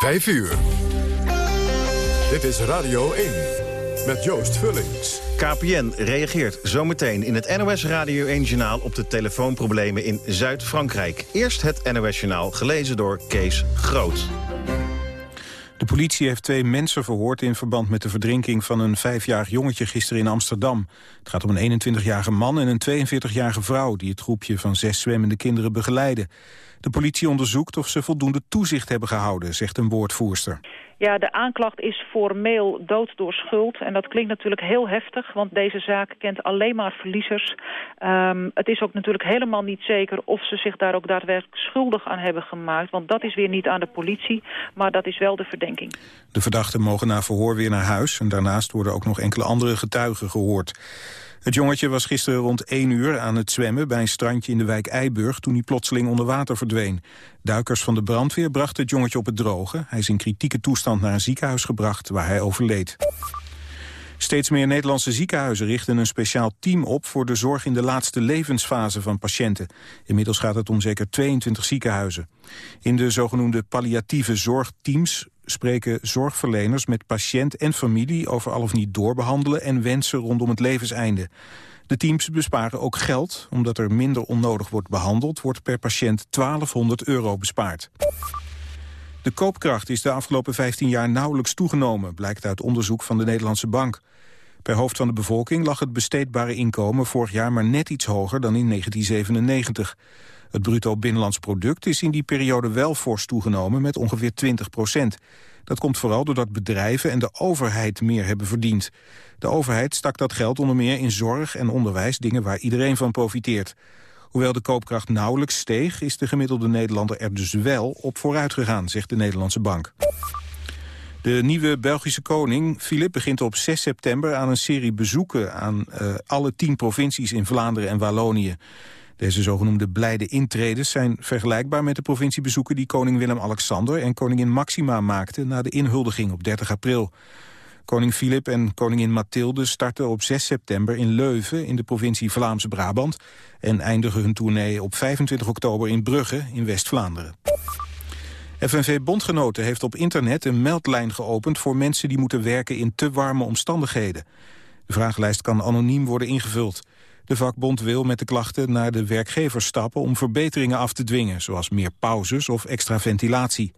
5 uur. Dit is Radio 1 met Joost Vullings. KPN reageert zometeen in het NOS Radio 1-journaal... op de telefoonproblemen in Zuid-Frankrijk. Eerst het NOS-journaal, gelezen door Kees Groot. De politie heeft twee mensen verhoord in verband met de verdrinking van een vijfjarig jongetje gisteren in Amsterdam. Het gaat om een 21-jarige man en een 42-jarige vrouw die het groepje van zes zwemmende kinderen begeleiden. De politie onderzoekt of ze voldoende toezicht hebben gehouden, zegt een woordvoerster. Ja, de aanklacht is formeel dood door schuld. En dat klinkt natuurlijk heel heftig, want deze zaak kent alleen maar verliezers. Um, het is ook natuurlijk helemaal niet zeker of ze zich daar ook daadwerkelijk schuldig aan hebben gemaakt. Want dat is weer niet aan de politie, maar dat is wel de verdenking. De verdachten mogen na verhoor weer naar huis. En daarnaast worden ook nog enkele andere getuigen gehoord. Het jongetje was gisteren rond 1 uur aan het zwemmen bij een strandje in de wijk Eiburg toen hij plotseling onder water verdween. Duikers van de brandweer brachten het jongetje op het droge. Hij is in kritieke toestand naar een ziekenhuis gebracht waar hij overleed. Steeds meer Nederlandse ziekenhuizen richten een speciaal team op voor de zorg in de laatste levensfase van patiënten. Inmiddels gaat het om zeker 22 ziekenhuizen. In de zogenoemde palliatieve zorgteams spreken zorgverleners met patiënt en familie over al of niet doorbehandelen en wensen rondom het levenseinde. De teams besparen ook geld. Omdat er minder onnodig wordt behandeld, wordt per patiënt 1200 euro bespaard. De koopkracht is de afgelopen 15 jaar nauwelijks toegenomen, blijkt uit onderzoek van de Nederlandse Bank. Per hoofd van de bevolking lag het besteedbare inkomen vorig jaar maar net iets hoger dan in 1997. Het bruto binnenlands product is in die periode wel fors toegenomen met ongeveer 20 procent. Dat komt vooral doordat bedrijven en de overheid meer hebben verdiend. De overheid stak dat geld onder meer in zorg en onderwijs, dingen waar iedereen van profiteert. Hoewel de koopkracht nauwelijks steeg, is de gemiddelde Nederlander er dus wel op vooruit gegaan, zegt de Nederlandse Bank. De nieuwe Belgische koning, Filip, begint op 6 september aan een serie bezoeken aan uh, alle tien provincies in Vlaanderen en Wallonië. Deze zogenoemde blijde intredes zijn vergelijkbaar met de provinciebezoeken die koning Willem-Alexander en koningin Maxima maakten na de inhuldiging op 30 april. Koning Filip en koningin Mathilde starten op 6 september in Leuven in de provincie Vlaams-Brabant en eindigen hun tournee op 25 oktober in Brugge in West-Vlaanderen. FNV Bondgenoten heeft op internet een meldlijn geopend voor mensen die moeten werken in te warme omstandigheden. De vragenlijst kan anoniem worden ingevuld. De vakbond wil met de klachten naar de werkgevers stappen om verbeteringen af te dwingen, zoals meer pauzes of extra ventilatie.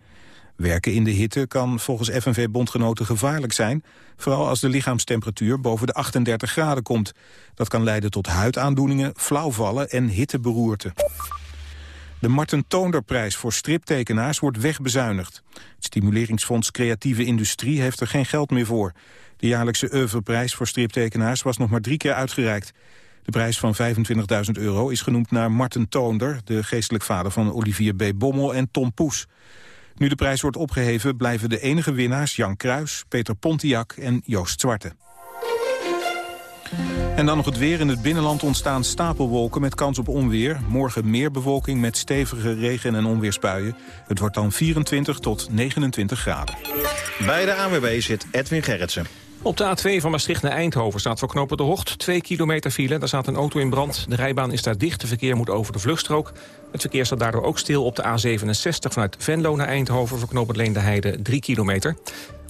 Werken in de hitte kan volgens FNV-bondgenoten gevaarlijk zijn... vooral als de lichaamstemperatuur boven de 38 graden komt. Dat kan leiden tot huidaandoeningen, flauwvallen en hitteberoerte. De Marten Toonderprijs voor striptekenaars wordt wegbezuinigd. Het Stimuleringsfonds Creatieve Industrie heeft er geen geld meer voor. De jaarlijkse oeuvreprijs voor striptekenaars was nog maar drie keer uitgereikt. De prijs van 25.000 euro is genoemd naar Marten Toonder... de geestelijk vader van Olivier B. Bommel en Tom Poes. Nu de prijs wordt opgeheven blijven de enige winnaars Jan Kruis, Peter Pontiac en Joost Zwarte. En dan nog het weer. In het binnenland ontstaan stapelwolken met kans op onweer. Morgen meer bewolking met stevige regen- en onweersbuien. Het wordt dan 24 tot 29 graden. Bij de ANWB zit Edwin Gerritsen. Op de A2 van Maastricht naar Eindhoven staat voor knopen de Hocht 2 kilometer file. Daar staat een auto in brand. De rijbaan is daar dicht. De verkeer moet over de vluchtstrook. Het verkeer staat daardoor ook stil op de A67 vanuit Venlo naar Eindhoven... voor knopen Leende Heide 3 kilometer.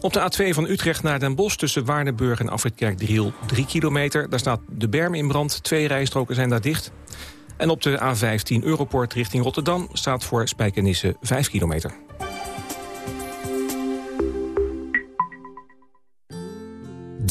Op de A2 van Utrecht naar Den Bosch tussen Waardenburg en Afritkerk-Driel 3 kilometer. Daar staat de berm in brand. Twee rijstroken zijn daar dicht. En op de A15 Europort richting Rotterdam staat voor Spijkenisse 5 kilometer.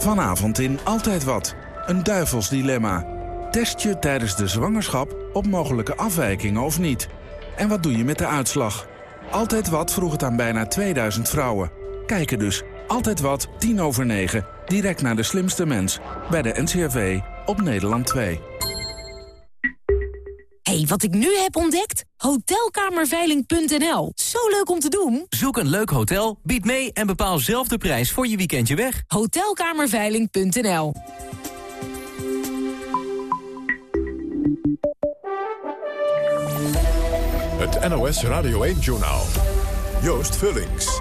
Vanavond in Altijd Wat. Een duivels dilemma. Test je tijdens de zwangerschap op mogelijke afwijkingen of niet? En wat doe je met de uitslag? Altijd Wat vroeg het aan bijna 2000 vrouwen. Kijken dus. Altijd Wat, 10 over 9. Direct naar de slimste mens. Bij de NCRV op Nederland 2. Hey, wat ik nu heb ontdekt? Hotelkamerveiling.nl. Zo leuk om te doen. Zoek een leuk hotel, bied mee en bepaal zelf de prijs voor je weekendje weg. Hotelkamerveiling.nl. Het NOS Radio 1-journaal. Joost Vullings.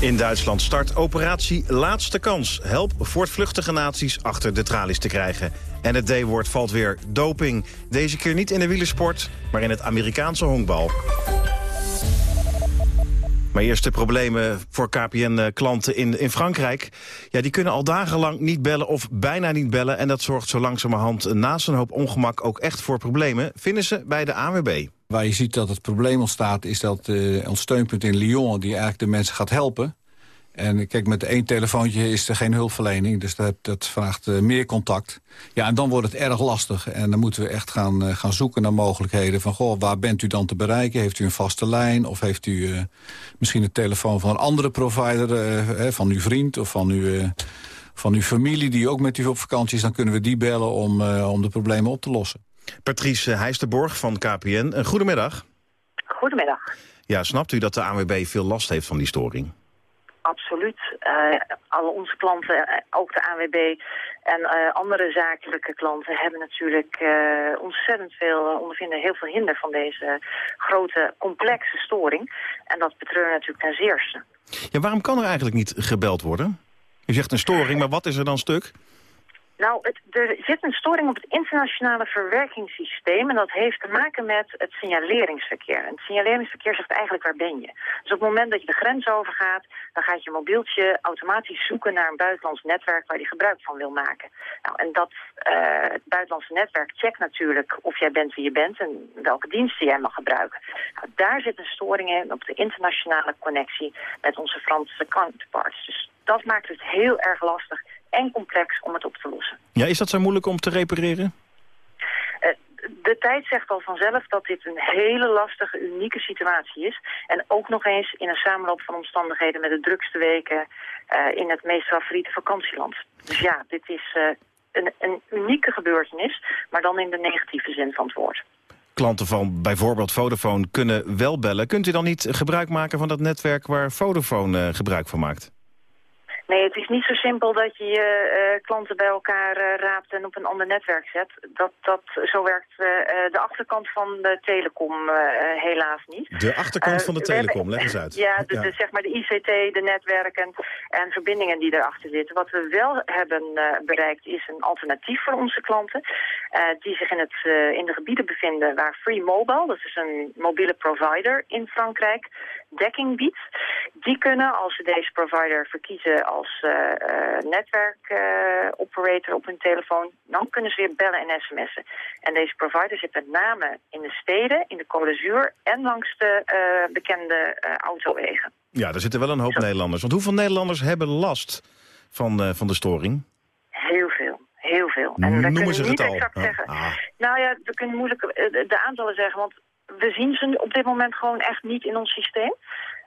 In Duitsland start operatie Laatste Kans. Help voortvluchtige naties achter de tralies te krijgen. En het D-woord valt weer doping. Deze keer niet in de wielersport, maar in het Amerikaanse honkbal. Maar eerst de problemen voor KPN-klanten in, in Frankrijk. Ja, die kunnen al dagenlang niet bellen of bijna niet bellen. En dat zorgt zo langzamerhand naast een hoop ongemak ook echt voor problemen. Vinden ze bij de ANWB. Waar je ziet dat het probleem ontstaat is dat uh, ons steunpunt in Lyon... die eigenlijk de mensen gaat helpen... En kijk, met één telefoontje is er geen hulpverlening. Dus dat, dat vraagt uh, meer contact. Ja, en dan wordt het erg lastig. En dan moeten we echt gaan, uh, gaan zoeken naar mogelijkheden. Van, goh, waar bent u dan te bereiken? Heeft u een vaste lijn? Of heeft u misschien een telefoon van een andere provider? van uw vriend of van uw, van uw familie die ook met u op vakantie is? Dan kunnen we die bellen om, om de problemen op te lossen. Patrice Heijsterborg van KPN. Goedemiddag. Goedemiddag. Ja, snapt u dat de ANWB veel last heeft van die storing? absoluut. Uh, alle onze klanten, ook de ANWB en uh, andere zakelijke klanten hebben natuurlijk uh, ontzettend veel, ondervinden heel veel hinder van deze grote, complexe storing. En dat betreuren natuurlijk ten zeerste. Ja, waarom kan er eigenlijk niet gebeld worden? U zegt een storing, maar wat is er dan stuk? Nou, het, er zit een storing op het internationale verwerkingssysteem... en dat heeft te maken met het signaleringsverkeer. En het signaleringsverkeer zegt eigenlijk waar ben je. Dus op het moment dat je de grens overgaat... dan gaat je mobieltje automatisch zoeken naar een buitenlands netwerk... waar die gebruik van wil maken. Nou, en dat uh, het buitenlandse netwerk checkt natuurlijk of jij bent wie je bent... en welke diensten jij mag gebruiken. Nou, daar zit een storing in op de internationale connectie... met onze Franse counterparts. Dus dat maakt het heel erg lastig en complex om het op te lossen. Ja, is dat zo moeilijk om te repareren? Uh, de tijd zegt al vanzelf dat dit een hele lastige, unieke situatie is. En ook nog eens in een samenloop van omstandigheden met de drukste weken uh, in het meest favoriete vakantieland. Dus ja, dit is uh, een, een unieke gebeurtenis, maar dan in de negatieve zin van het woord klanten van bijvoorbeeld Vodafone kunnen wel bellen. Kunt u dan niet gebruik maken van dat netwerk waar Vodafone uh, gebruik van maakt? Nee, het is niet zo simpel dat je je uh, klanten bij elkaar uh, raapt en op een ander netwerk zet. Dat, dat, zo werkt uh, de achterkant van de telecom helaas niet. De achterkant van de telecom, leg eens uit. Ja, de, ja. De, zeg maar de ICT, de netwerken en verbindingen die erachter zitten. Wat we wel hebben bereikt is een alternatief voor onze klanten. die zich in, het, in de gebieden bevinden waar Free Mobile, dat is een mobiele provider in Frankrijk, dekking biedt. Die kunnen, als ze deze provider verkiezen als uh, uh, netwerkoperator op hun telefoon, dan kunnen ze weer bellen en sms'en. En deze provider zit met name in de steden, in de Côte en langs de bekende autowegen. Ja, er zitten wel een hoop Zo. Nederlanders. Want hoeveel Nederlanders hebben last van, van de storing? Heel veel. Heel veel. En we Noemen ze niet het al? exact zeggen. Ah. Nou ja, we kunnen moeilijk de aantallen zeggen, want we zien ze op dit moment gewoon echt niet in ons systeem.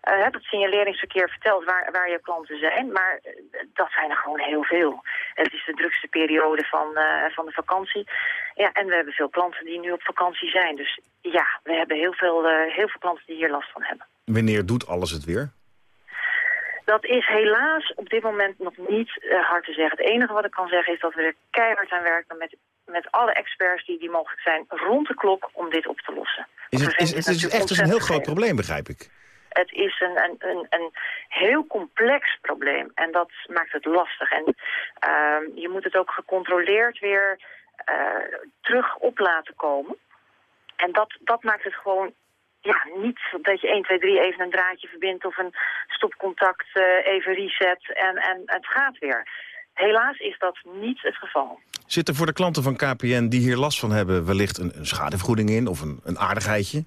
Uh, het signaleringsverkeer vertelt waar, waar je klanten zijn, maar uh, dat zijn er gewoon heel veel. Het is de drukste periode van, uh, van de vakantie. Ja, en we hebben veel klanten die nu op vakantie zijn. Dus ja, we hebben heel veel, heel veel klanten die hier last van hebben. Wanneer doet alles het weer? Dat is helaas op dit moment nog niet hard te zeggen. Het enige wat ik kan zeggen is dat we er keihard aan werken met met alle experts die, die mogelijk zijn rond de klok om dit op te lossen. Is het, is, het is echt dus een heel groot probleem, begrijp ik? Het is een, een, een, een, heel complex probleem en dat maakt het lastig. En uh, je moet het ook gecontroleerd weer uh, terug op laten komen. En dat, dat maakt het gewoon ja, niet dat je 1, 2, 3 even een draadje verbindt of een stopcontact uh, even reset en, en het gaat weer. Helaas is dat niet het geval. Zit er voor de klanten van KPN die hier last van hebben... wellicht een, een schadevergoeding in of een, een aardigheidje?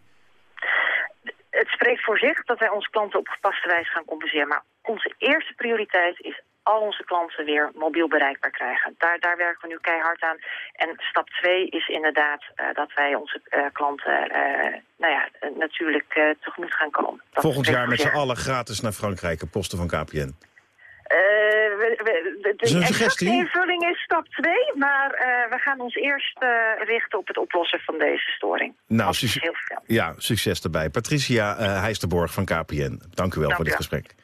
Het spreekt voor zich dat wij onze klanten op gepaste wijze gaan compenseren. Maar onze eerste prioriteit is al onze klanten weer mobiel bereikbaar krijgen. Daar, daar werken we nu keihard aan. En stap 2 is inderdaad uh, dat wij onze uh, klanten uh, nou ja, natuurlijk tegemoet gaan komen. Dat Volgend jaar met z'n allen gratis naar Frankrijk, posten van KPN. Uh, we, we, de, is een exacte suggestie. invulling is stap 2, maar eh, we gaan ons eerst eh, richten op het oplossen van deze storing. Nou, succes- heel veel. ja, succes erbij. Patricia eh Heijsterborg van KPN, dank u wel Dank voor dit gesprek.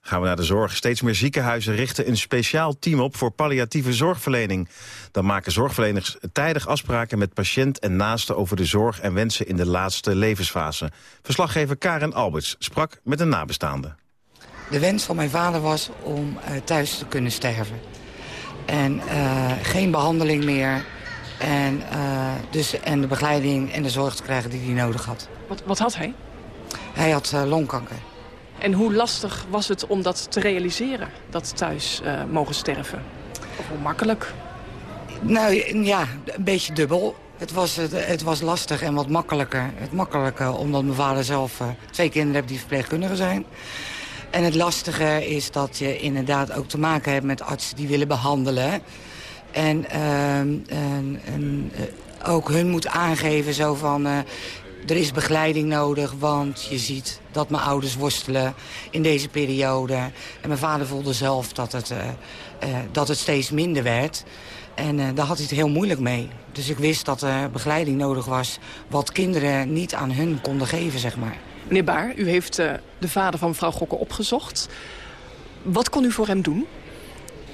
Gaan we naar de zorg. Steeds meer ziekenhuizen richten een speciaal team op voor palliatieve zorgverlening. Dan maken zorgverleners tijdig afspraken met patiënt en naasten over de zorg en wensen in de laatste levensfase. Verslaggever Karen Alberts sprak met een nabestaande. De wens van mijn vader was om eh, thuis te kunnen sterven. En eh, geen behandeling meer. En, eh, dus, en de begeleiding en de zorg te krijgen die hij nodig had. Wat, wat had hij? Hij had longkanker. En hoe lastig was het om dat te realiseren, dat thuis mogen sterven? Of hoe makkelijk? Nou ja, een beetje dubbel. Het was, het, het was lastig en wat makkelijker. Het makkelijke omdat mijn vader zelf twee kinderen heeft die verpleegkundigen zijn. En het lastige is dat je inderdaad ook te maken hebt met artsen die willen behandelen. En, ehm, en, en eh, ook hun moet aangeven zo van... eh, er is begeleiding nodig, want je ziet dat mijn ouders worstelen in deze periode. En mijn vader voelde zelf dat het, eh, dat het steeds minder werd. En daar had hij het heel moeilijk mee. Dus ik wist dat er begeleiding nodig was... wat kinderen niet aan hun konden geven, zeg maar. Meneer Baar, u heeft eh, de vader van mevrouw Gokken opgezocht. Wat kon u voor hem doen?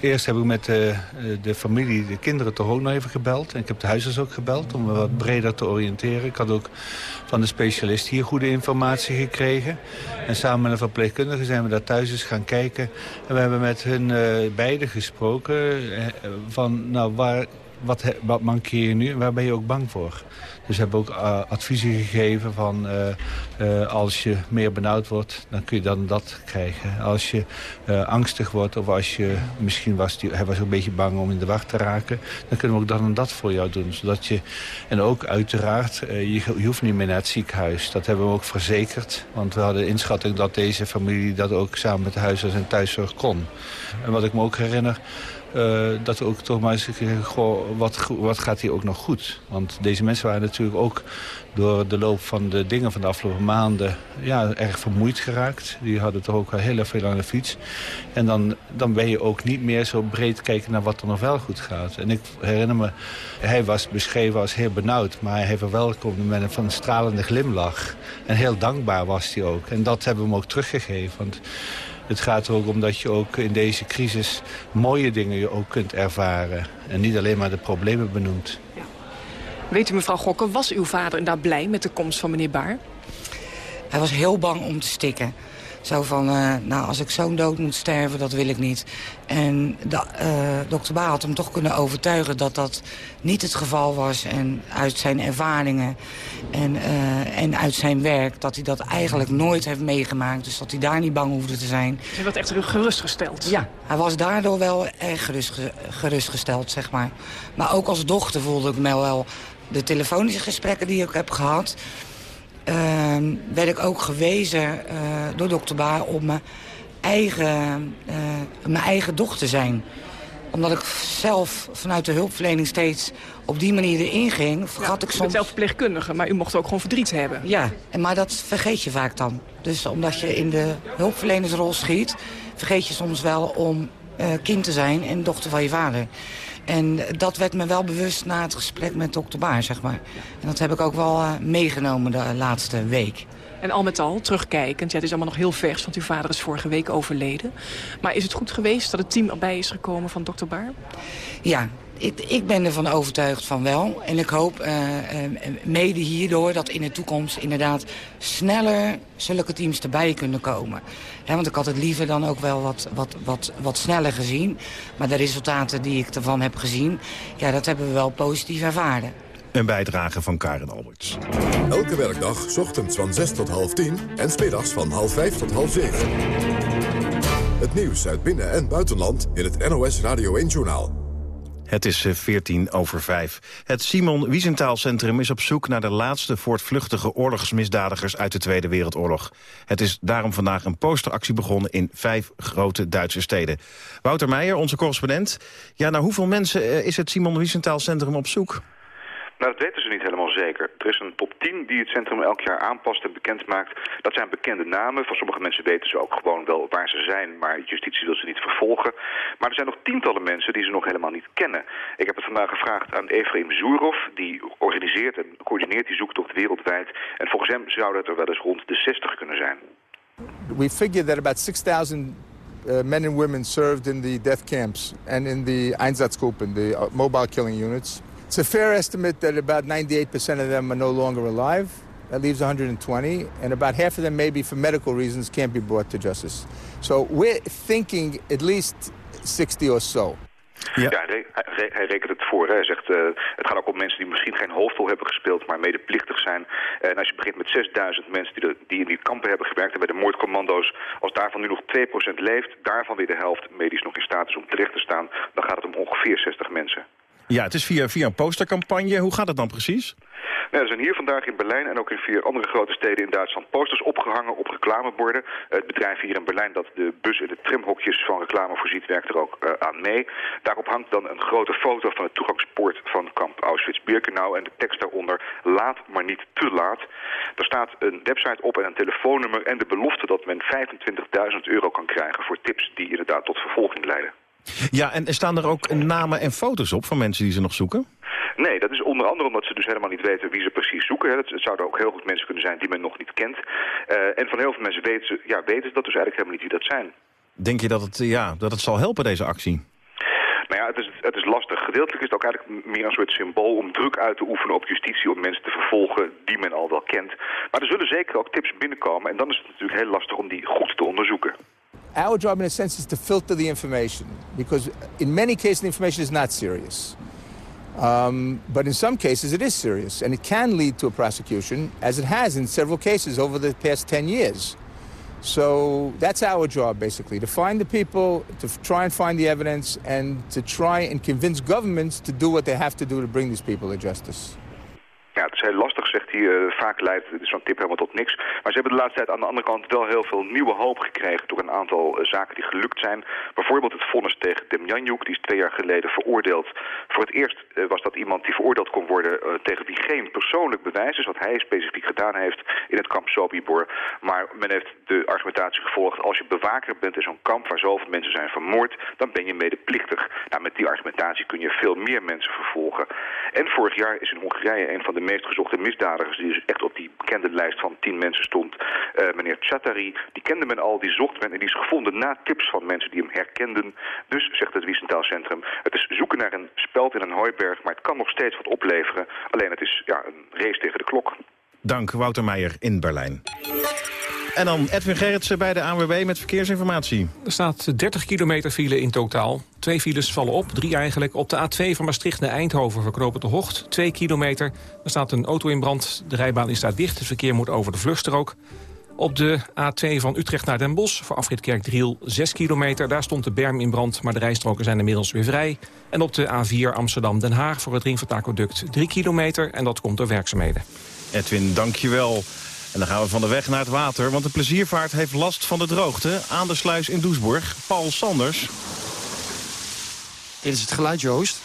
Eerst heb ik met de, de familie, de kinderen toch ook nog even gebeld. En ik heb de huisarts ook gebeld om me wat breder te oriënteren. Ik had ook van de specialist hier goede informatie gekregen. En samen met een verpleegkundige zijn we daar thuis eens gaan kijken. En we hebben met hun eh, beiden gesproken eh, van nou, waar, wat, wat mankeer je nu en waar ben je ook bang voor? Dus hebben ook eh, adviezen gegeven van eh, eh, als je meer benauwd wordt, dan kun je dan dat krijgen. Als je angstig wordt of als je misschien was hij was een beetje bang om in de wacht te raken, dan kunnen we ook dat en dat voor jou doen. Zodat je, en ook uiteraard, je, je hoeft niet meer naar het ziekenhuis. Dat hebben we ook verzekerd, want we hadden inschatting dat deze familie dat ook samen met de huisarts en thuiszorg kon. En wat ik me ook herinner, eh, dat we ook toch maar eens goh, wat, wat gaat hier ook nog goed? Want deze mensen waren natuurlijk ook door de loop van de dingen van de afgelopen maanden ja, erg vermoeid geraakt. Die hadden toch ook heel veel aan de fiets. En dan, dan ben je ook niet meer zo breed kijken naar wat er nog wel goed gaat. En ik herinner me, hij was beschreven als heel benauwd, maar hij verwelkomde met een van een stralende glimlach. En heel dankbaar was hij ook. En dat hebben we hem ook teruggegeven. Want het gaat er ook om dat je ook in deze crisis mooie dingen je ook kunt ervaren. En niet alleen maar de problemen benoemt. Weet u, mevrouw Gokken, was uw vader inderdaad blij met de komst van meneer Baar? Hij was heel bang om te stikken. Zo van, eh, nou, als ik zo'n dood moet sterven, dat wil ik niet. En da- eh, dokter Baar had hem toch kunnen overtuigen dat dat niet het geval was. En uit zijn ervaringen en, eh, en uit zijn werk, dat hij dat eigenlijk nooit heeft meegemaakt. Dus dat hij daar niet bang hoefde te zijn. Ze werd echt gerustgesteld. Ja, hij was daardoor wel erg gerustge- gerustgesteld, zeg maar. Maar ook als dochter voelde ik me wel... de telefonische gesprekken die ik heb gehad... ehm, werd ik ook gewezen eh, door dokter Baar om mijn eigen, eh, mijn eigen dochter te zijn omdat ik zelf vanuit de hulpverlening steeds op die manier erin ging... vergat ik soms... zelf verpleegkundige, maar u mocht ook gewoon verdriet hebben. Ja, en maar dat vergeet je vaak dan. Dus omdat je in de hulpverlenersrol schiet... vergeet je soms wel om eh, kind te zijn en dochter van je vader. En dat werd me wel bewust na het gesprek met dokter Baar, zeg maar. En dat heb ik ook wel eh, meegenomen de laatste week. En al met al, terugkijkend, ja, het is allemaal nog heel vers... want uw vader is vorige week overleden. Maar is het goed geweest dat het team erbij is gekomen van dokter Baar? Ja, ik, ik ben ervan overtuigd van wel. En ik hoop eh, eh, mede hierdoor dat in de toekomst inderdaad sneller zulke teams erbij kunnen komen. Want ik had het liever dan ook wel wat, wat, wat, wat sneller gezien. Maar de resultaten die ik ervan heb gezien, ja, dat hebben we wel positief ervaren. Een bijdrage van Karen Alberts. Elke werkdag, 's ochtends van 6 tot half 10 en smiddags van half 5 tot half 7. Het nieuws uit binnen- en buitenland in het NOS Radio 1-journaal. Het is eh, 14 over 5. Het Simon Wiesenthal Centrum is op zoek naar de laatste voortvluchtige oorlogsmisdadigers uit de Tweede Wereldoorlog. Het is daarom vandaag een posteractie begonnen in vijf grote Duitse steden. Wouter Meijer, onze correspondent. Ja, naar hoeveel mensen eh, is het Simon Wiesenthal Centrum op zoek? Nou, dat weten ze niet helemaal zeker. Er is een top 10 die het centrum elk jaar aanpast en bekend maakt. Dat zijn bekende namen. Van sommige mensen weten ze ook gewoon wel waar ze zijn, maar justitie wil ze niet vervolgen. Maar er zijn nog tientallen mensen die ze nog helemaal niet kennen. Ik heb het vandaag gevraagd aan Efraim Zoerov, die organiseert en coördineert die zoektocht wereldwijd. En volgens hem zouden het er wel eens rond de 60 kunnen zijn. We figure that about 6000 uh, men and women served in the death camps and in the Einsatzgruppen, the uh, mobile killing units. It's a fair estimate that about 98% of them are no longer alive. That leaves 120, and about half of them, maybe for medical reasons, can't be brought to justice. So we're thinking at least 60 or so. Ja, hij, hij, hij, rekent het voor. Hij zegt, uh, het gaat ook om mensen die misschien geen hoofdrol hebben gespeeld, maar medeplichtig zijn. En als je begint met 6000 mensen die, de, die in die kampen hebben gewerkt en bij de moordcommando's, als daarvan nu nog 2% leeft, daarvan weer de helft medisch nog in staat is om terecht te staan, dan gaat het om ongeveer 60 mensen. Ja, het is via, via een postercampagne. Hoe gaat het dan precies? Nou, er zijn hier vandaag in Berlijn en ook in vier andere grote steden in Duitsland posters opgehangen op reclameborden. Het bedrijf hier in Berlijn dat de bus en de tramhokjes van reclame voorziet werkt er ook uh, aan mee. Daarop hangt dan een grote foto van het toegangspoort van kamp Auschwitz-Birkenau en de tekst daaronder laat maar niet te laat. Er staat een website op en een telefoonnummer en de belofte dat men 25.000 euro kan krijgen voor tips die inderdaad tot vervolging leiden. Ja, en staan er ook namen en foto's op van mensen die ze nog zoeken? Nee, dat is onder andere omdat ze dus helemaal niet weten wie ze precies zoeken. Het, zouden ook heel goed mensen kunnen zijn die men nog niet kent. Uh, en van heel veel mensen weten ze, ja, weten ze dat dus eigenlijk helemaal niet wie dat zijn. Denk je dat het, ja, dat het zal helpen, deze actie? Nou ja, het is, het is lastig. Gedeeltelijk is het ook eigenlijk meer een soort symbool om druk uit te oefenen op justitie, om mensen te vervolgen die men al wel kent. Maar er zullen zeker ook tips binnenkomen en dan is het natuurlijk heel lastig om die goed te onderzoeken. Our job, in a sense, is to filter the information because, in many cases, the information is not serious. Um, but in some cases, it is serious, and it can lead to a prosecution, as it has in several cases over the past 10 years. So that's our job, basically, to find the people, to try and find the evidence, and to try and convince governments to do what they have to do to bring these people to justice. Heel lastig, zegt hij. Uh, vaak leidt zo'n tip helemaal tot niks. Maar ze hebben de laatste tijd aan de andere kant wel heel veel nieuwe hoop gekregen... door een aantal uh, zaken die gelukt zijn. Bijvoorbeeld het vonnis tegen Demjanjuk, die is twee jaar geleden veroordeeld. Voor het eerst uh, was dat iemand die veroordeeld kon worden... tegen wie geen persoonlijk bewijs is wat hij specifiek gedaan heeft in het kamp Sobibor. Maar men heeft de argumentatie gevolgd... als je bewaker bent in zo'n kamp waar zoveel mensen zijn vermoord... dan ben je medeplichtig. Nou, met die argumentatie kun je veel meer mensen vervolgen. En vorig jaar is in Hongarije een van de meest gezochte misdadigers... die dus echt op die bekende lijst van tien mensen stond. Uh, meneer Chattari, die kende men al, die zocht men... en die is gevonden na tips van mensen die hem herkenden. Dus, zegt het Wiesenthal Centrum, het is zoeken naar een speld in een hooiberg... maar het kan nog steeds wat opleveren. Alleen het is ja, een race tegen de klok. Dank, Wouter Meijer in Berlijn. En dan Edwin Gerritsen bij de ANWB met verkeersinformatie. Er staat 30 kilometer file in totaal. Twee files vallen op, drie eigenlijk. Op de A2 van Maastricht naar Eindhoven verknopen de Hocht. Twee kilometer. Er staat een auto in brand. De rijbaan is daar dicht. Het verkeer moet over de vluchtstrook. Op de A2 van Utrecht naar Den Bosch voor afrit Kerkdriel 6 kilometer. Daar stond de berm in brand, maar de rijstroken zijn inmiddels weer vrij. En op de A4 Amsterdam-Den Haag voor het Ringvertakeduct 3 kilometer. En dat komt door werkzaamheden. Edwin, dankjewel. En dan gaan we van de weg naar het water, want de pleziervaart heeft last van de droogte. Aan de sluis in Doesburg. Paul Sanders. Dit is het geluid, Joost.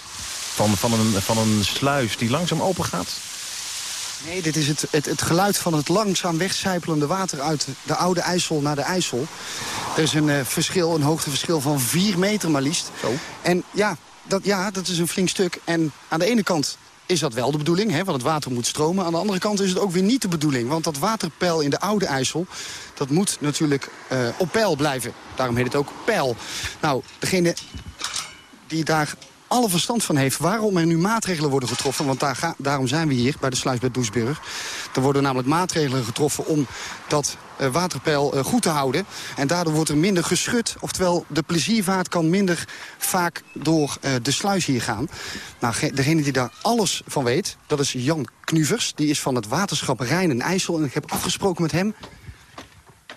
Van, van, een, van een sluis die langzaam open gaat? Nee, dit is het, het, het geluid van het langzaam wegcijpelende water uit de oude IJssel naar de IJssel. Er is een uh, verschil, een hoogteverschil van 4 meter maar liefst. Zo. En ja dat, ja, dat is een flink stuk. En aan de ene kant is dat wel de bedoeling, hè, want het water moet stromen. Aan de andere kant is het ook weer niet de bedoeling. Want dat waterpeil in de oude IJssel, dat moet natuurlijk uh, op peil blijven. Daarom heet het ook peil. Nou, degene die daar alle verstand van heeft waarom er nu maatregelen worden getroffen. Want daar ga, daarom zijn we hier bij de sluis bij Doesburg. Er worden namelijk maatregelen getroffen om dat uh, waterpeil uh, goed te houden. En daardoor wordt er minder geschud. Oftewel, de pleziervaart kan minder vaak door uh, de sluis hier gaan. Nou, degene die daar alles van weet, dat is Jan Knuvers. Die is van het waterschap Rijn en IJssel. En ik heb afgesproken met hem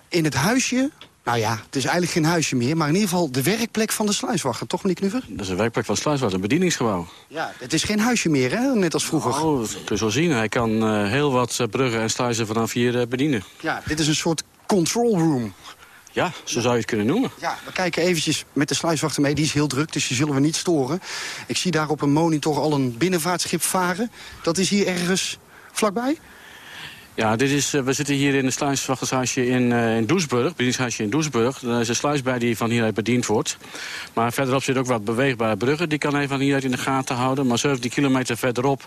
in het huisje nou ja, het is eigenlijk geen huisje meer, maar in ieder geval de werkplek van de sluiswachter. Toch, meneer Knuver? Dat is een werkplek van de sluiswachter, een bedieningsgebouw. Ja, het is geen huisje meer, hè? net als vroeger. Oh, dat kun je zo zien. Hij kan uh, heel wat bruggen en sluizen vanaf hier uh, bedienen. Ja, dit is een soort control room. Ja, zo zou je het kunnen noemen. Ja, we kijken eventjes met de sluiswachter mee. Die is heel druk, dus die zullen we niet storen. Ik zie daar op een monitor al een binnenvaartschip varen. Dat is hier ergens vlakbij? Ja, dit is, eh, we zitten hier in de sluiswachtershuisje in, uh, in Doesburg, bedieningshuisje in Doesburg. Er is een sluis bij die van hieruit bediend wordt. Maar verderop zit ook wat beweegbare bruggen. Die kan hij van hieruit in de gaten houden. Maar 17 kilometer verderop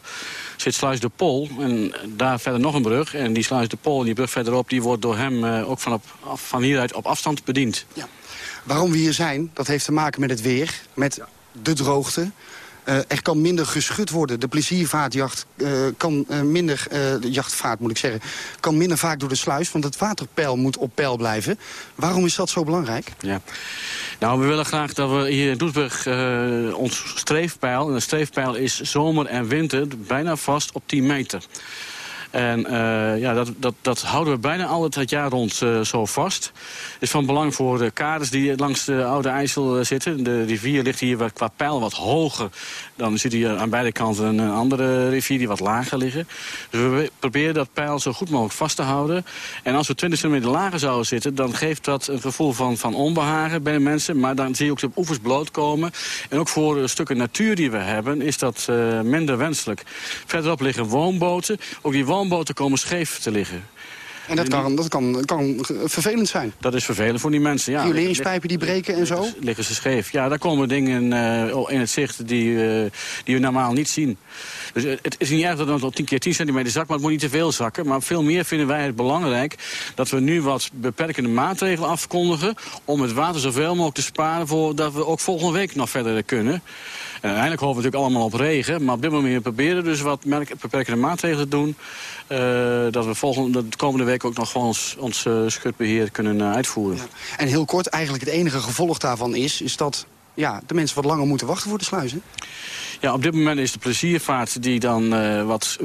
zit sluis de Pol. En daar verder nog een brug. En die sluis de Pol en die brug verderop... die wordt door hem uh, ook van, op, van hieruit op afstand bediend. Ja. Waarom we hier zijn, dat heeft te maken met het weer. Met de droogte. Uh, er kan minder geschud worden. De pleziervaartjacht uh, kan uh, minder, de jachtvaart moet ik zeggen, kan minder vaak door de sluis. Want het waterpeil moet op peil blijven. Waarom is dat zo belangrijk? Ja. Nou, we willen graag dat we hier in Doesburg ons streefpeil... en de streefpeil is zomer en winter bijna vast op 10 meter. En uh, ja, dat, dat, dat houden we bijna al het jaar rond uh, zo vast. is van belang voor de kaders die langs de Oude IJssel uh, zitten. De rivier ligt hier qua pijl wat hoger. Dan zit hier aan beide kanten een andere rivier die wat lager liggen. Dus we proberen dat pijl zo goed mogelijk vast te houden. En als we 20 centimeter lager zouden zitten... dan geeft dat een gevoel van, van onbehagen bij de mensen. Maar dan zie je ook de oevers blootkomen. En ook voor de stukken natuur die we hebben is dat minder wenselijk. Verderop liggen woonboten. Ook die woonboten woonboten komen scheef te liggen. En dat kan, dat kan, kan vervelend zijn. Dat is vervelend voor die mensen, ja. Rioleringspijpen die breken en zo? Liggen ze scheef. Ja, daar komen dingen uh, in het zicht die, uh, die we normaal niet zien. Dus het is niet erg dat het op 10 keer 10 centimeter zakt, maar het moet niet te veel zakken. Maar veel meer vinden wij het belangrijk dat we nu wat beperkende maatregelen afkondigen... om het water zoveel mogelijk te sparen voordat we ook volgende week nog verder kunnen. Uiteindelijk hopen we natuurlijk allemaal op regen. Maar op dit moment proberen we dus wat beperkende maatregelen te doen. Uh, dat we volgende, de komende week ook nog gewoon ons, ons uh, schutbeheer kunnen uh, uitvoeren. Ja. En heel kort, eigenlijk het enige gevolg daarvan is... is dat ja, de mensen wat langer moeten wachten voor de sluizen. Ja, op dit moment is de pleziervaart die dan wat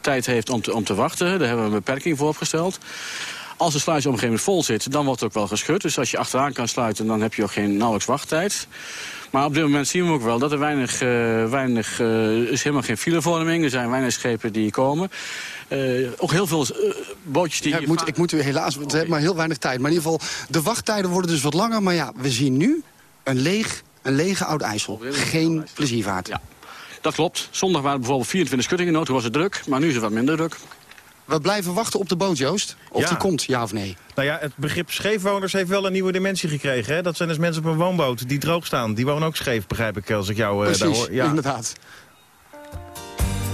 tijd heeft om te, om te wachten. Daar hebben we een beperking voor opgesteld. Als de sluis op een gegeven moment vol zit, dan wordt het ook wel geschud. Dus als je achteraan kan sluiten, dan heb je ook geen nauwelijks wachttijd. Maar op dit moment zien we ook wel dat er weinig, uh, weinig uh, is helemaal geen filevorming. Er zijn weinig schepen die komen. Uh, ook heel veel bootjes die... Ja, ik, moet, ik moet u helaas, we hebben maar heel weinig tijd. Maar in ieder geval, de wachttijden worden dus wat langer. Maar ja, we zien nu een, leeg, een lege oude IJssel. Geen pleziervaart. Ja, dat klopt. Zondag waren bijvoorbeeld 24 schuttingen nood. Toen was het druk, maar nu is het wat minder druk. We blijven wachten op de boot, Joost. Of ja. die komt, ja of nee? Nou ja, het begrip scheefwoners heeft wel een nieuwe dimensie gekregen. Hè? Dat zijn dus mensen op een woonboot die droog staan. Die wonen ook scheef, begrijp ik, als ik jou uh, daar hoor. Ja. inderdaad.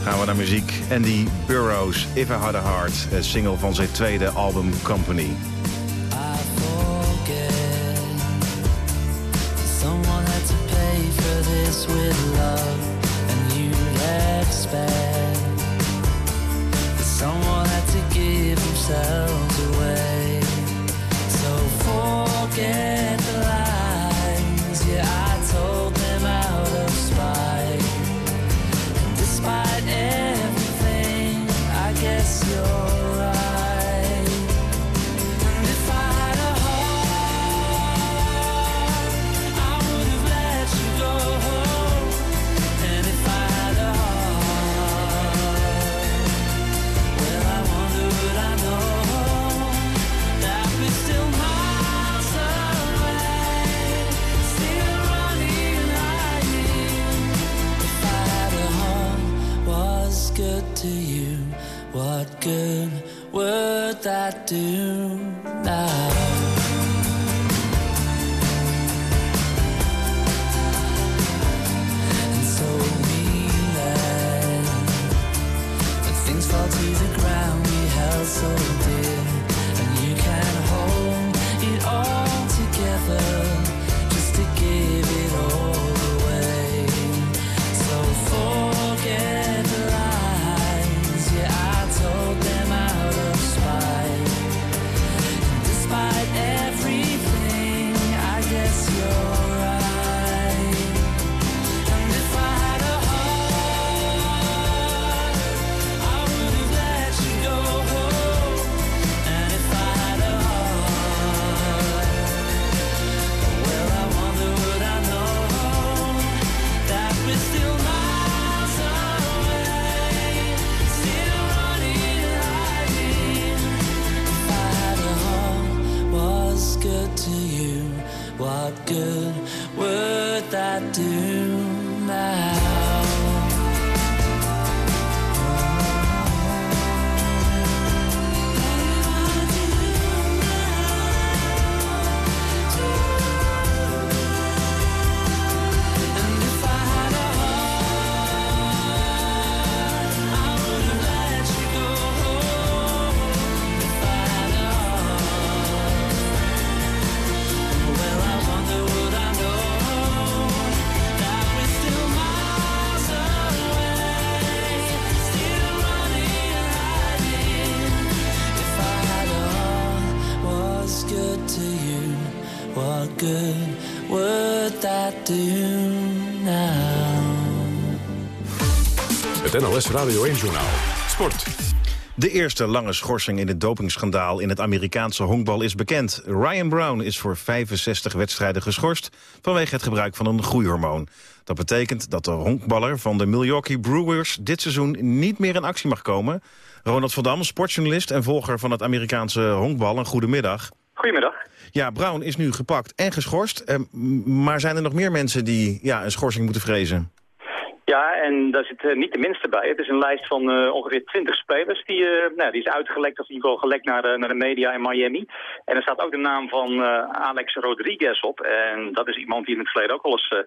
Gaan we naar muziek. Andy Burroughs, If I Had a Heart. Een single van zijn tweede album Company. Someone had to pay for this with love good. Would that do Radio 1-journaal. Sport. De eerste lange schorsing in het dopingschandaal in het Amerikaanse honkbal is bekend. Ryan Brown is voor 65 wedstrijden geschorst vanwege het gebruik van een groeihormoon. Dat betekent dat de honkballer van de Milwaukee Brewers dit seizoen niet meer in actie mag komen. Ronald van Dam, sportjournalist en volger van het Amerikaanse honkbal. Een goedemiddag. Goedemiddag. Ja, Brown is nu gepakt en geschorst. Eh, maar zijn er nog meer mensen die ja, een schorsing moeten vrezen? Ja, en daar zit eh, niet de minste bij. Het is een lijst van eh, ongeveer 20 spelers. Die, eh, nou, die is uitgelekt, of in ieder geval gelekt naar, naar de media in Miami. En er staat ook de naam van Alex Rodriguez op. En dat is iemand die in het verleden ook al eens eh,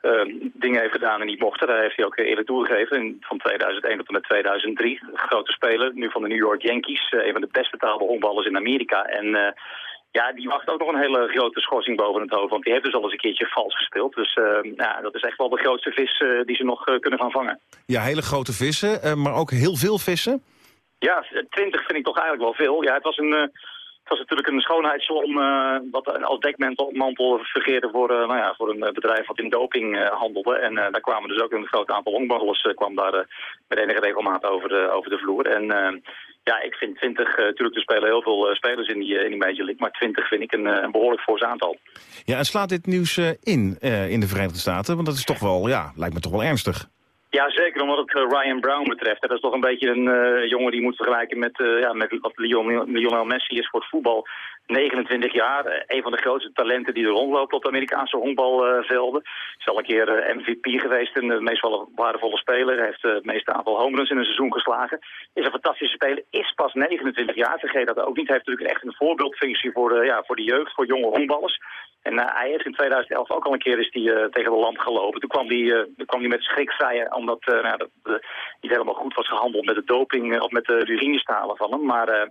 eh, dingen heeft gedaan en niet mochten. Daar heeft hij ook eerlijk toegegeven. Van 2001 tot en met 2003. Een grote speler, nu van de New York Yankees. Een van de best betaalde honkballers in Amerika. En... ja, die wacht ook nog een hele grote schorsing boven het hoofd. Want die heeft dus al eens een keertje vals gespeeld. Dus eh, ja, dat is echt wel de grootste vis eh, die ze nog eh, kunnen gaan vangen. Ja, hele grote vissen, eh, maar ook heel veel vissen. Ja, 20 vind ik toch eigenlijk wel veel. Ja, het was een... het was natuurlijk een schoonheidssalon uh, wat als dekmantel fungeerde voor, nou ja, voor een bedrijf wat in doping handelde. En daar kwamen dus ook een groot aantal honkballers kwam daar met enige regelmaat over de, over de vloer. En ja, ik vind 20, natuurlijk er spelen heel veel spelers in die, in die Major League, maar 20 vind ik een, een behoorlijk fors aantal. Ja, en slaat dit nieuws in in de Verenigde Staten? Want dat is toch wel, ja, lijkt me toch wel ernstig. Ja, zeker omdat het Ryan Brown betreft. Dat is toch een beetje een uh, jongen die moet vergelijken met, uh, ja, met wat Lionel, Lionel Messi is voor het voetbal. 29 jaar, een van de grootste talenten die er rondloopt op de Amerikaanse honkbalvelden. Is al een keer MVP geweest en de meest waardevolle speler. Heeft het meeste aantal home runs in een seizoen geslagen. Is een fantastische speler, is pas 29 jaar. Vergeet dat ook niet. Heeft natuurlijk echt een voorbeeldfunctie voor de, ja, voor de jeugd, voor jonge honkballers. En uh, hij heeft in 2011 ook al een keer is die, tegen de lamp gelopen. Toen kwam hij uh, die met schrik vrij, omdat nou, dat, niet helemaal goed was gehandeld met de doping of met de urinestalen van hem. Maar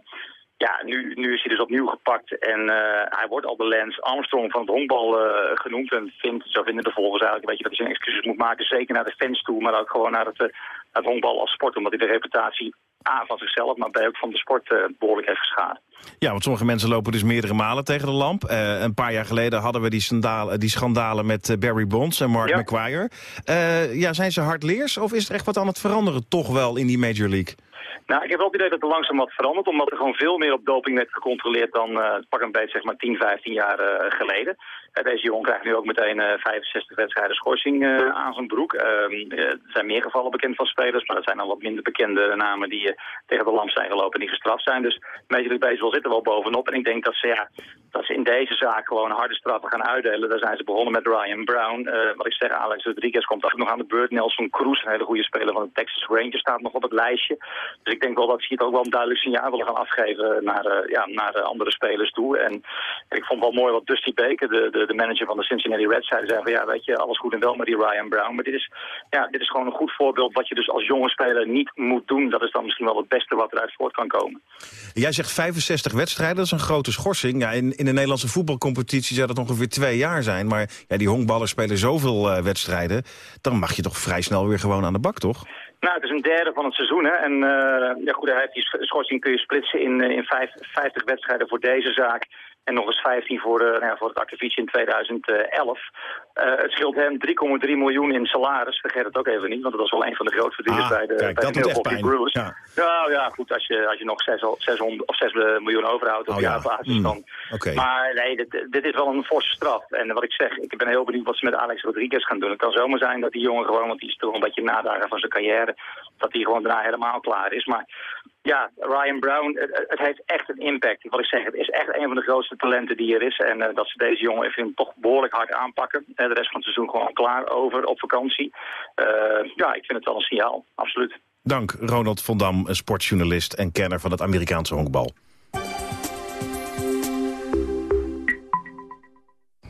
ja, nu, nu is hij dus opnieuw gepakt en hij wordt al de Lance Armstrong van het honkbal genoemd. En vindt, zo vinden de volgers eigenlijk een beetje dat hij zijn excuses moet maken. Zeker naar de fans toe, maar ook gewoon naar het, naar het honkbal als sport. Omdat hij de reputatie A van zichzelf, maar B ook van de sport behoorlijk heeft geschaad. Ja, want sommige mensen lopen dus meerdere malen tegen de lamp. Uh, een paar jaar geleden hadden we die, schandalen, die schandalen met uh, Barry Bonds en Mark ja. McGuire. Uh, ja, zijn ze hardleers of is er echt wat aan het veranderen toch wel in die Major League? Nou, ik heb wel het idee dat er langzaam wat verandert, omdat er gewoon veel meer op doping werd gecontroleerd dan pak een beetje zeg maar 10, 15 jaar geleden. Deze jongen krijgt nu ook meteen 65 wedstrijden schorsing aan zijn broek. Ehm, er zijn meer gevallen bekend van spelers, maar dat zijn dan wat minder bekende namen die tegen de lamp zijn gelopen en die gestraft zijn. Dus Major League zit er wel bovenop. En ik denk dat ze, ja, dat ze in deze zaak gewoon harde straffen gaan uitdelen. Daar zijn ze begonnen met Ryan Brown. Wat ik zeg, Alex Rodriguez komt ook nog aan de beurt. Nelson Cruz, een hele goede speler van de Texas Rangers, staat nog op het lijstje. Dus ik denk wel dat ze hier ook wel een duidelijk signaal willen gaan afgeven naar, ja, naar andere spelers toe. En ik vond wel mooi wat Dusty Baker, de, de, de manager van de Cincinnati Reds, zei. zei van, ja, weet je, alles goed en wel met die Ryan Brown. Maar dit is, ja, dit is gewoon een goed voorbeeld wat je dus als jonge speler niet moet doen. Dat is dan misschien wel het beste wat eruit voort kan komen. Jij zegt 65 wedstrijden, dat is een grote schorsing. Ja, in, in de Nederlandse voetbalcompetitie zou dat ongeveer twee jaar zijn. Maar ja, die honkballers spelen zoveel uh, wedstrijden. Dan mag je toch vrij snel weer gewoon aan de bak, toch? Nou, het is een derde van het seizoen. Hè? En uh, ja, goed, hij heeft die schorsing kun je splitsen in, in vijf, 50 wedstrijden voor deze zaak. En nog eens 15 voor, de, nou ja, voor het akkefietje in 2011. Uh, het scheelt hem 3,3 miljoen in salaris. Vergeet het ook even niet, want dat was wel een van de grootverdieners ah, bij de, kijk, bij de Brewers. Ja. Nou ja, goed, als je, als je nog 6, 600 of 6 miljoen overhoudt op oh, jaarbasis, ja. mm. dan... Okay. Maar nee, dit, dit, is wel een forse straf. En wat ik zeg, ik ben heel benieuwd wat ze met Alex Rodriguez gaan doen. Het kan zomaar zijn dat die jongen gewoon, want die is toch een beetje nadagen van zijn carrière, dat hij gewoon daarna helemaal klaar is. Maar ja, Ryan Brown, het, heeft echt een impact. Wat ik zeg, het is echt een van de grootste talenten die er is. En uh, dat ze deze jongen even toch behoorlijk hard aanpakken. En de rest van het seizoen gewoon klaar over op vakantie. Uh, ja, ik vind het wel een signaal, absoluut. Dank Ronald van Dam, sportjournalist en kenner van het Amerikaanse honkbal.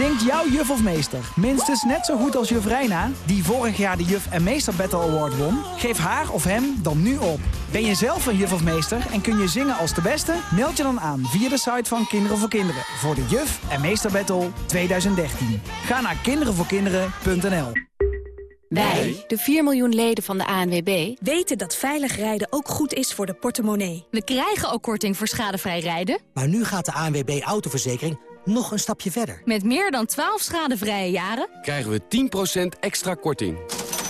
Zingt jouw juf of meester minstens net zo goed als juf Reina... die vorig jaar de Juf en Meester Battle Award won? Geef haar of hem dan nu op. Ben je zelf een juf of meester en kun je zingen als de beste? Meld je dan aan via de site van Kinderen voor Kinderen... voor de Juf en Meester Battle 2013. Ga naar kinderenvoorkinderen.nl Wij, de 4 miljoen leden van de ANWB... weten dat veilig rijden ook goed is voor de portemonnee. We krijgen ook korting voor schadevrij rijden. Maar nu gaat de ANWB Autoverzekering nog een stapje verder. Met meer dan 12 schadevrije jaren krijgen we 10% extra korting.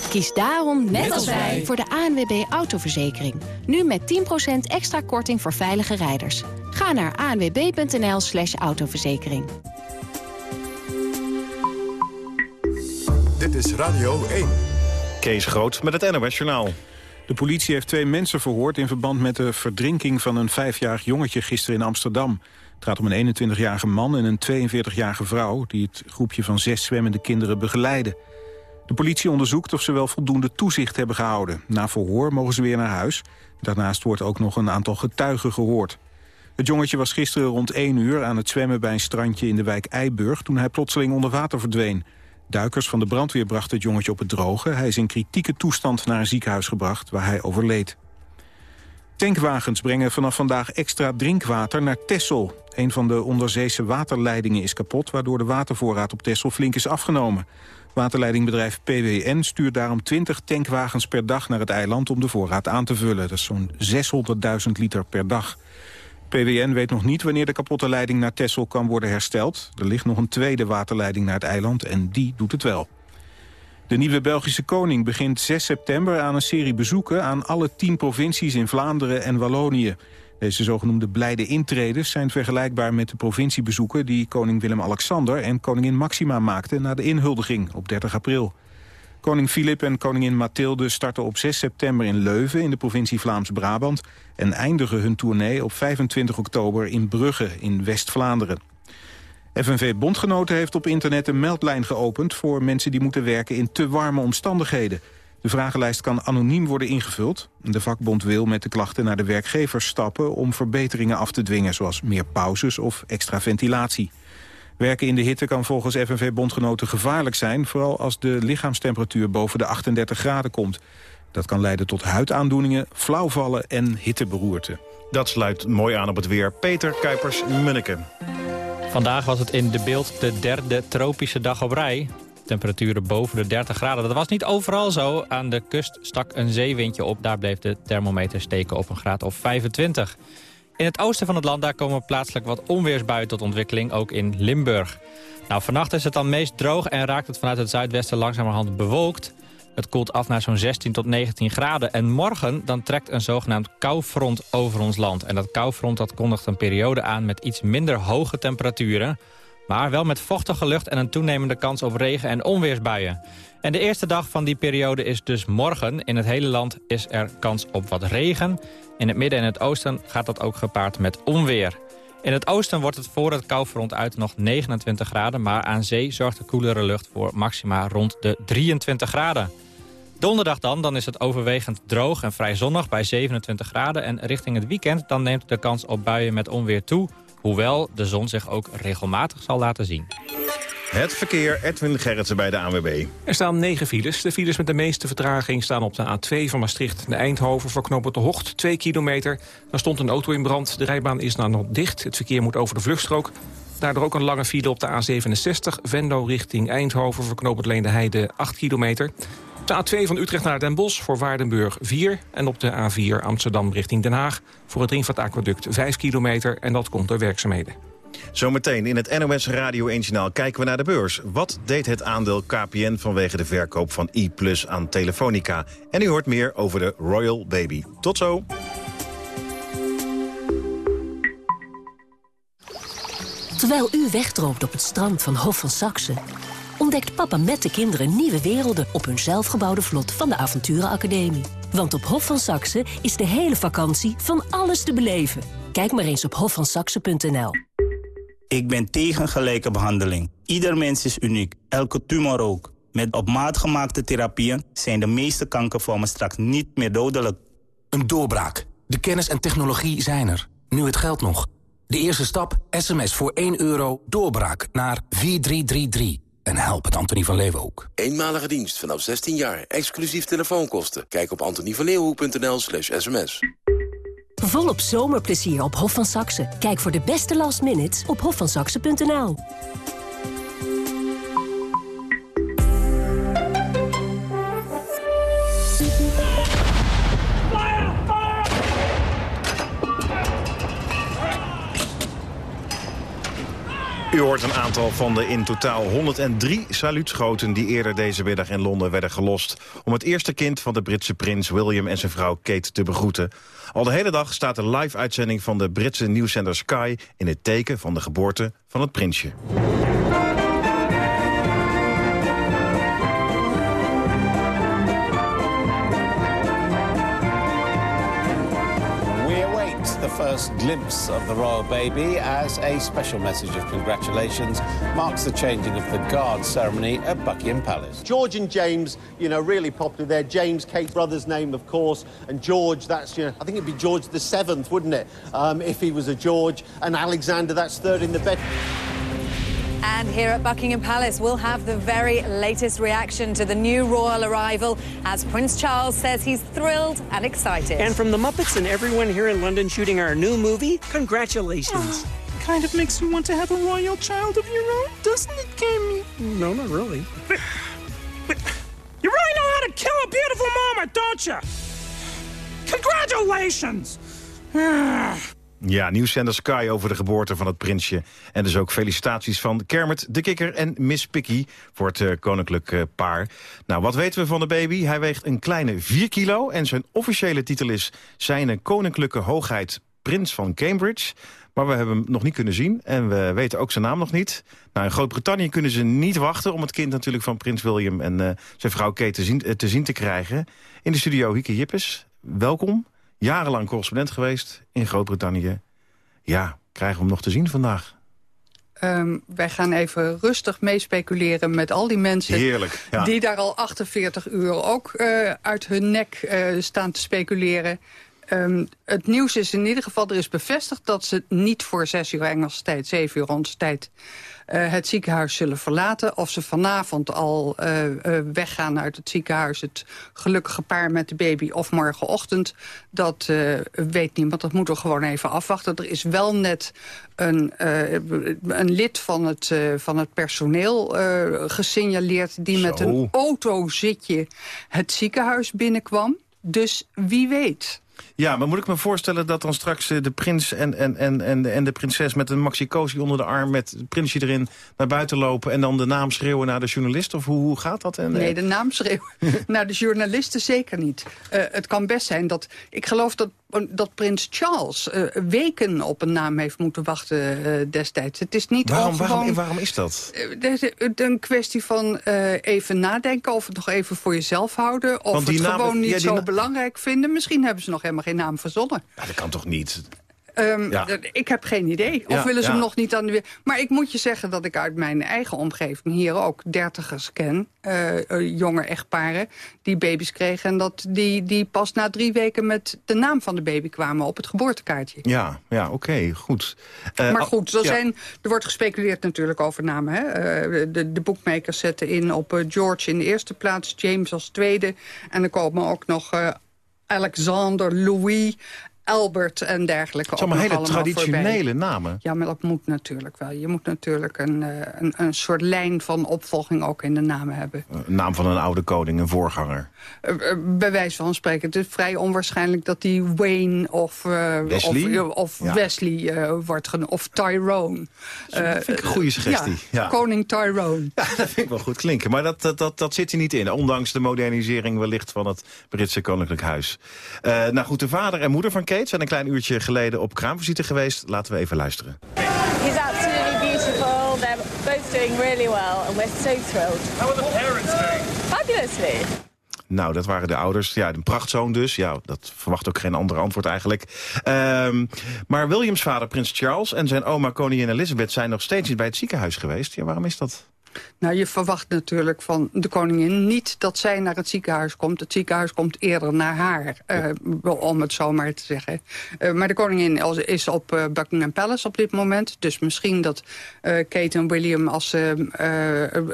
Kies daarom, net, net als wij, voor de ANWB Autoverzekering. Nu met 10% extra korting voor veilige rijders. Ga naar anwb.nl slash autoverzekering. Dit is Radio 1. Kees Groot met het NOS Journaal. De politie heeft twee mensen verhoord in verband met de verdrinking van een vijfjarig jongetje gisteren in Amsterdam. Het gaat om een 21-jarige man en een 42-jarige vrouw... die het groepje van zes zwemmende kinderen begeleiden. De politie onderzoekt of ze wel voldoende toezicht hebben gehouden. Na verhoor mogen ze weer naar huis. Daarnaast wordt ook nog een aantal getuigen gehoord. Het jongetje was gisteren rond 1 uur aan het zwemmen bij een strandje in de wijk Eiburg... toen hij plotseling onder water verdween. Duikers van de brandweer brachten het jongetje op het droge. Hij is in kritieke toestand naar een ziekenhuis gebracht waar hij overleed. Tankwagens brengen vanaf vandaag extra drinkwater naar Texel. Een van de onderzeese waterleidingen is kapot... waardoor de watervoorraad op Texel flink is afgenomen. Waterleidingbedrijf PWN stuurt daarom 20 tankwagens per dag naar het eiland... om de voorraad aan te vullen. Dat is zo'n 600.000 liter per dag. PWN weet nog niet wanneer de kapotte leiding naar Texel kan worden hersteld. Er ligt nog een tweede waterleiding naar het eiland en die doet het wel. De nieuwe Belgische koning begint 6 september aan een serie bezoeken... aan alle tien provincies in Vlaanderen en Wallonië. Deze zogenoemde blijde intredes zijn vergelijkbaar met de provinciebezoeken... die koning Willem-Alexander en koningin Maxima maakten... na de inhuldiging op 30 april. Koning Filip en koningin Mathilde starten op 6 september in Leuven... in de provincie Vlaams-Brabant... en eindigen hun tournee op 25 oktober in Brugge in West-Vlaanderen. FNV-bondgenoten heeft op internet een meldlijn geopend... voor mensen die moeten werken in te warme omstandigheden. De vragenlijst kan anoniem worden ingevuld. De vakbond wil met de klachten naar de werkgevers stappen... om verbeteringen af te dwingen, zoals meer pauzes of extra ventilatie. Werken in de hitte kan volgens FNV-bondgenoten gevaarlijk zijn... vooral als de lichaamstemperatuur boven de 38 graden komt. Dat kan leiden tot huidaandoeningen, flauwvallen en hitteberoerte. Dat sluit mooi aan op het weer. Peter Kuipers-Munneke. Vandaag was het in de beeld de derde tropische dag op rij. Temperaturen boven de 30 graden. Dat was niet overal zo. Aan de kust stak een zeewindje op. Daar bleef de thermometer steken op een graad of 25. In het oosten van het land daar komen plaatselijk wat onweersbuien tot ontwikkeling. Ook in Limburg. Nou, vannacht is het dan meest droog en raakt het vanuit het zuidwesten langzamerhand bewolkt. Het koelt af naar zo'n 16 tot 19 graden. En morgen dan trekt een zogenaamd koufront over ons land. En dat koufront dat kondigt een periode aan met iets minder hoge temperaturen. Maar wel met vochtige lucht en een toenemende kans op regen- en onweersbuien. En de eerste dag van die periode is dus morgen. In het hele land is er kans op wat regen. In het midden en het oosten gaat dat ook gepaard met onweer. In het oosten wordt het voor het koufront uit nog 29 graden... maar aan zee zorgt de koelere lucht voor maxima rond de 23 graden. Donderdag dan, dan is het overwegend droog en vrij zonnig bij 27 graden. En richting het weekend dan neemt de kans op buien met onweer toe... hoewel de zon zich ook regelmatig zal laten zien. Het verkeer, Edwin Gerritsen bij de ANWB. Er staan negen files. De files met de meeste vertraging staan op de A2 van Maastricht naar Eindhoven... voor knooppunt de Hocht, 2 kilometer. Daar stond een auto in brand. De rijbaan is nou nog dicht. Het verkeer moet over de vluchtstrook. Daardoor ook een lange file op de A67. Venlo richting Eindhoven voor knooppunt Leende Heide, 8 kilometer. Op de A2 van Utrecht naar Den Bosch voor Waardenburg 4. En op de A4 Amsterdam richting Den Haag voor het Ringvaart Aquaduct 5 kilometer. En dat komt door werkzaamheden. Zometeen in het NOS Radio 1 Journaal kijken we naar de beurs. Wat deed het aandeel KPN vanwege de verkoop van iPlus aan Telefonica? En u hoort meer over de Royal Baby. Tot zo. Terwijl u wegdroomt op het strand van Hof van Saxe... ontdekt papa met de kinderen nieuwe werelden... op hun zelfgebouwde vlot van de Avonturenacademie. Want op Hof van Saxe is de hele vakantie van alles te beleven. Kijk maar eens op hofvansaxe.nl. Ik ben tegen gelijke behandeling. Ieder mens is uniek, elke tumor ook. Met op maat gemaakte therapieën zijn de meeste kankervormen straks niet meer dodelijk. Een doorbraak. De kennis en technologie zijn er. Nu het geld nog. De eerste stap, sms voor 1 euro, doorbraak naar 4333. En help het Antonie van Leeuwenhoek. Eenmalige dienst vanaf 16 jaar, exclusief telefoonkosten. Kijk op antonievanleeuwenhoek.nl slash sms. Volop zomerplezier op Hof van Saxe. Kijk voor de beste last minutes op hofvansaxe.nl. U hoort een aantal van de in totaal 103 saluutschoten... die eerder deze middag in Londen werden gelost... om het eerste kind van de Britse prins William en zijn vrouw Kate te begroeten. Al de hele dag staat de live-uitzending van de Britse nieuwszender Sky... in het teken van de geboorte van het prinsje. First glimpse of the royal baby as a special message of congratulations marks the changing of the guard ceremony at Buckingham Palace. George and James, you know, really popular there. James, Kate's brother's name, of course, and George, that's, you know, I think it'd be George the Seventh, wouldn't it, um, if he was a George, and Alexander, that's third in the bed. And here at Buckingham Palace, we'll have the very latest reaction to the new royal arrival as Prince Charles says he's thrilled and excited. And from the Muppets and everyone here in London shooting our new movie, congratulations. Ah, kind of makes you want to have a royal child of your own, doesn't it, Cammy? No, not really. You really know how to kill a beautiful mama, don't you? Congratulations! Ah. Ja, nieuwszender Sky over de geboorte van het prinsje. En dus ook felicitaties van Kermit de Kikker en Miss Piggy... voor het eh, koninklijk eh, paar. Nou, wat weten we van de baby? Hij weegt een kleine 4 kilo... en zijn officiële titel is Zijn Koninklijke Hoogheid Prins van Cambridge... Maar we hebben hem nog niet kunnen zien en we weten ook zijn naam nog niet. Nou, in Groot-Brittannië kunnen ze niet wachten om het kind natuurlijk van prins William en eh, zijn vrouw Kate te zien, te zien te krijgen. In de studio Hieke Jippes, welkom. Jarenlang correspondent geweest in Groot-Brittannië. Ja, krijgen we hem nog te zien vandaag? Ehm, wij gaan even rustig meespeculeren met al die mensen... Heerlijk, ja. die daar al 48 uur ook eh, uit hun nek eh, staan te speculeren. Ehm, het nieuws is in ieder geval, er is bevestigd dat ze niet voor 6 uur Engelse tijd, 7 uur onze tijd, eh, het ziekenhuis zullen verlaten. Of ze vanavond al eh, eh, weggaan uit het ziekenhuis, het gelukkige paar met de baby, of morgenochtend. Dat weet niemand, dat moeten we gewoon even afwachten. Er is wel net een, een lid van het, van het personeel gesignaleerd... die met een autozitje het ziekenhuis binnenkwam. Dus wie weet. Ja, maar moet ik me voorstellen dat dan straks eh, de prins en, en, en, en, de, en de prinses... met een maxi-cosi onder de arm, met het prinsje erin, naar buiten lopen... en dan de naam schreeuwen naar de journalist? Of hoe, hoe gaat dat? En, eh, Nee, de naam schreeuwen naar de journalisten zeker niet. Eh, het kan best zijn dat... Ik geloof dat, dat prins Charles eh, weken op een naam heeft moeten wachten eh, destijds. Het is niet waarom, al waarom, gewoon... waarom is dat? Eh, Het is een kwestie van eh, even nadenken of het nog even voor jezelf houden. Of het naam- gewoon niet ja, zo belangrijk vinden. Misschien hebben ze nog helemaal geen naam verzonnen. Ja, dat kan toch niet? Ehm, Ja. Ik heb geen idee. Of Ja, willen ze ja. hem nog niet aan de weer. Maar ik moet je zeggen dat ik uit mijn eigen omgeving hier ook dertigers ken. eh, eh, jonge echtparen die baby's kregen. En dat die, die pas na drie weken met de naam van de baby kwamen op het geboortekaartje. Ja, ja oké, goed. Eh, maar al- goed, er, zijn, er wordt gespeculeerd natuurlijk over namen. Hè? De, de boekmakers zetten in op George in de eerste plaats, James als tweede. En er komen ook nog Alexander, Louis, Albert en dergelijke. Het zijn allemaal hele traditionele voorbij. namen. Ja, maar dat moet natuurlijk wel. Je moet natuurlijk een, eh, een, een soort lijn van opvolging ook in de namen hebben. Een naam van een oude koning, een voorganger. Eh, eh, bij wijze van spreken. Het is vrij onwaarschijnlijk dat die Wayne of, eh, Wesley? of, of Ja. Wesley eh, wordt genoemd. Of Tyrone. Dat vind ik een goede suggestie. Ja, Ja. Koning Tyrone. Ja, dat vind ik wel goed klinken. Maar dat, dat, dat, dat zit er niet in. Ondanks de modernisering wellicht van het Britse Koninklijk Huis. Eh, nou goed, de vader en moeder van Kate zijn een klein uurtje geleden op kraamvisite geweest. Laten we even luisteren. He's absolutely beautiful. They're both doing really well, and we're so thrilled. How are the parents doing? Fabulously. Nou, dat waren de ouders. Ja, een prachtzoon dus. Ja, dat verwacht ook geen ander antwoord eigenlijk. Ehm, maar Williams vader, prins Charles, en zijn oma koningin Elizabeth... zijn nog steeds niet bij het ziekenhuis geweest. Ja, waarom is dat? Nou, je verwacht natuurlijk van de koningin niet dat zij naar het ziekenhuis komt. Het ziekenhuis komt eerder naar haar, eh, om het zo maar te zeggen. Eh, maar de koningin is op eh, Buckingham Palace op dit moment. Dus misschien dat Kate en William, als ze